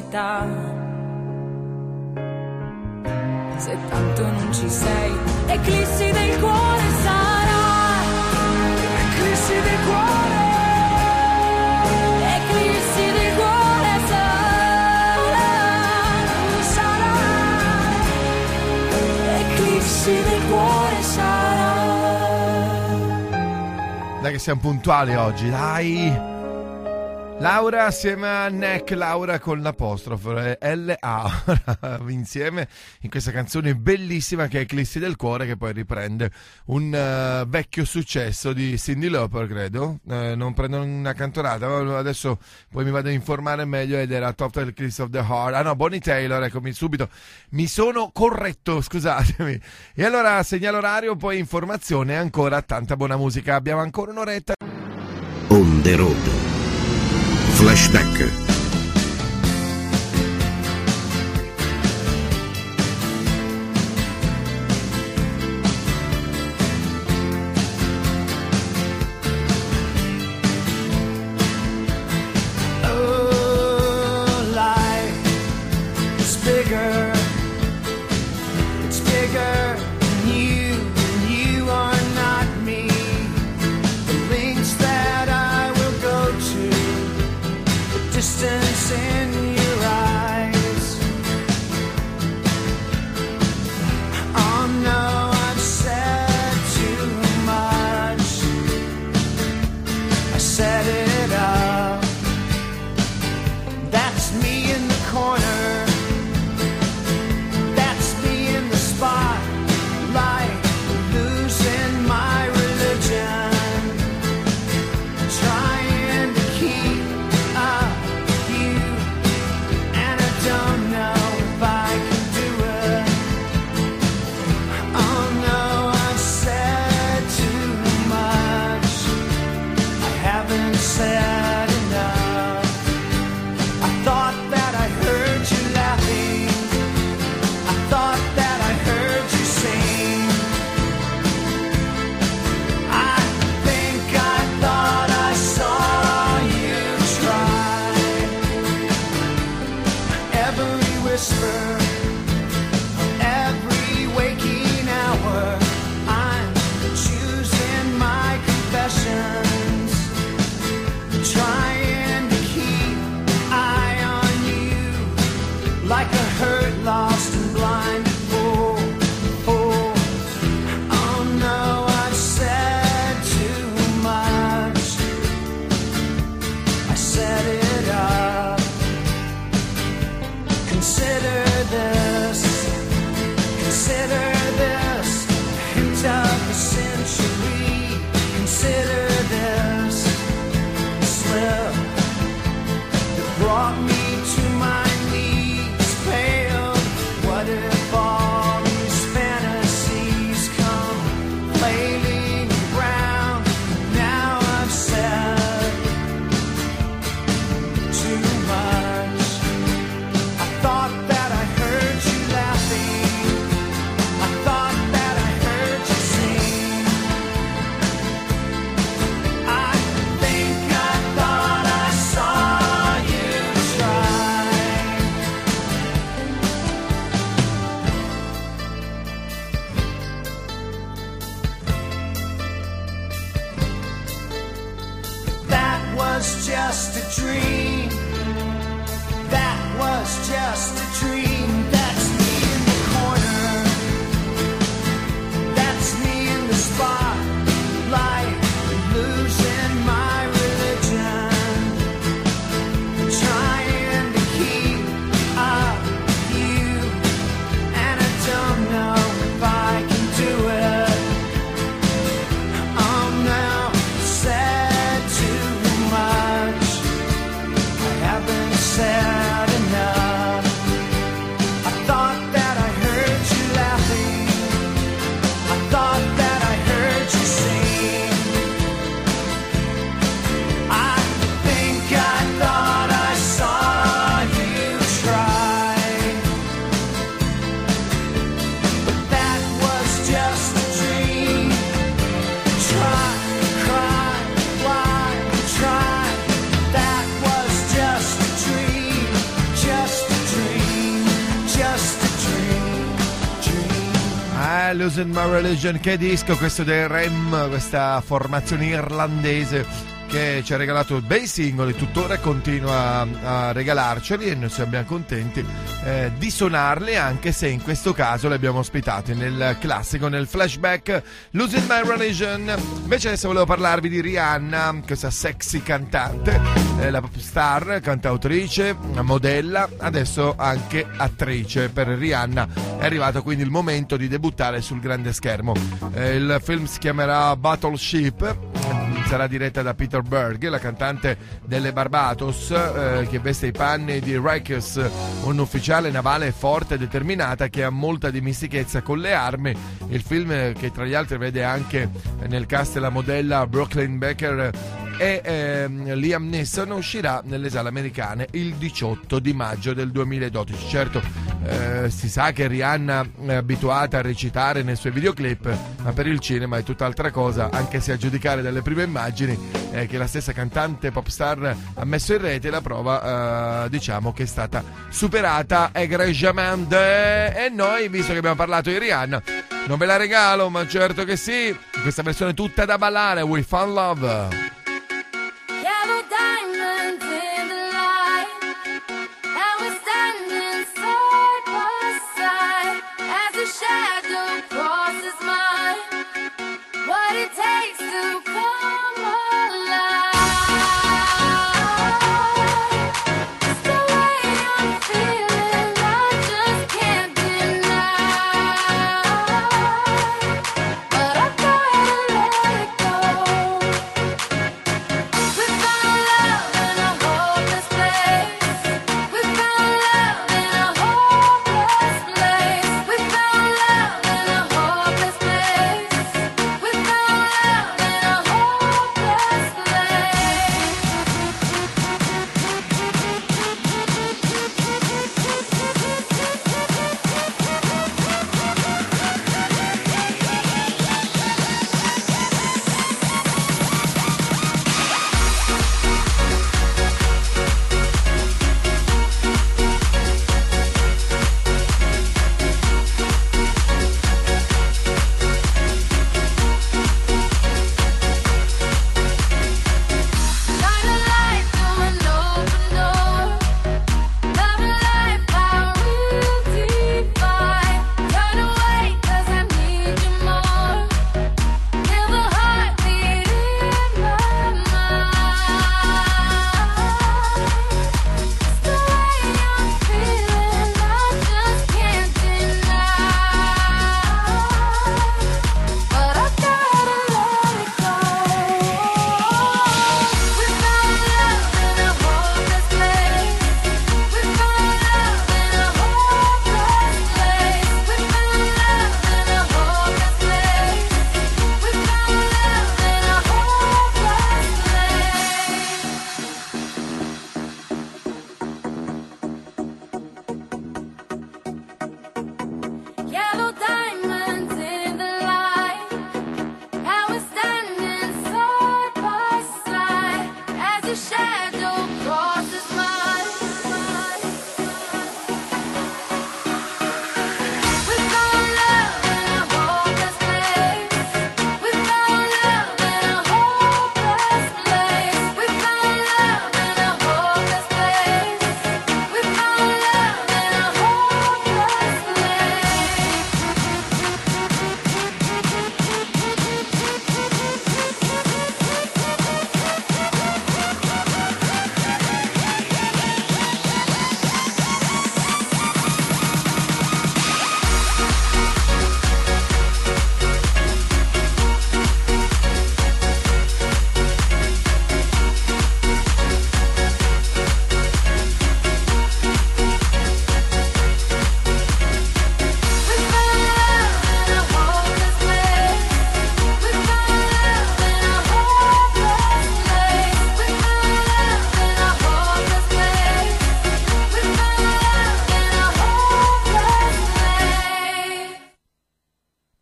un'assurdità. Se tanto non ci sei, eclissi del cuore sarà. Eclissi del cuore. Eclissi del cuore sarà. Sarà. Del cuore sarà. Dai che siamo puntuali oggi, dai! Laura assieme a Neck, Laura con l'apostrofo, eh, L-A, insieme in questa canzone bellissima che è Eclissi del Cuore, che poi riprende un eh, vecchio successo di Cindy Lauper, credo. Eh, non prendo una cantonata, adesso poi mi vado a informare meglio ed era Total Eclipse of the Heart. Ah no, Bonnie Taylor, eccomi subito. Mi sono corretto, scusatemi. E allora segnalo orario, poi informazione ancora tanta buona musica. Abbiamo ancora un'oretta. On the road. Flashback. Losing My Religion, che disco questo dei Rem, questa formazione irlandese che ci ha regalato bei singoli, tuttora continua a regalarceli e noi siamo contenti eh, di suonarli anche se in questo caso li abbiamo ospitati nel classico, nel flashback Losing My Religion. Invece adesso volevo parlarvi di Rihanna, questa sexy cantante, eh, la pop star, cantautrice, modella, adesso anche attrice. Per Rihanna è arrivato quindi il momento di debuttare sul grande schermo. Eh, il film si chiamerà Battleship, sarà diretta da Peter Berg, la cantante delle Barbados, eh, che veste i panni di Rikers, un ufficiale navale forte e determinata che ha molta dimestichezza con le armi. Il film, eh, che tra gli altri vede anche nel cast la modella Brooklyn Becker e ehm, Liam Neeson uscirà nelle sale americane il 18 di maggio del 2012. Certo, eh, si sa che Rihanna è abituata a recitare nei suoi videoclip, ma per il cinema è tutt'altra cosa, anche se a giudicare dalle prime immagini eh, che la stessa cantante pop star ha messo in rete, la prova eh, diciamo che è stata superata egregiamente e noi, visto che abbiamo parlato di Rihanna, non ve la regalo, ma certo che sì, questa versione tutta da ballare, We Found Love. Yeah.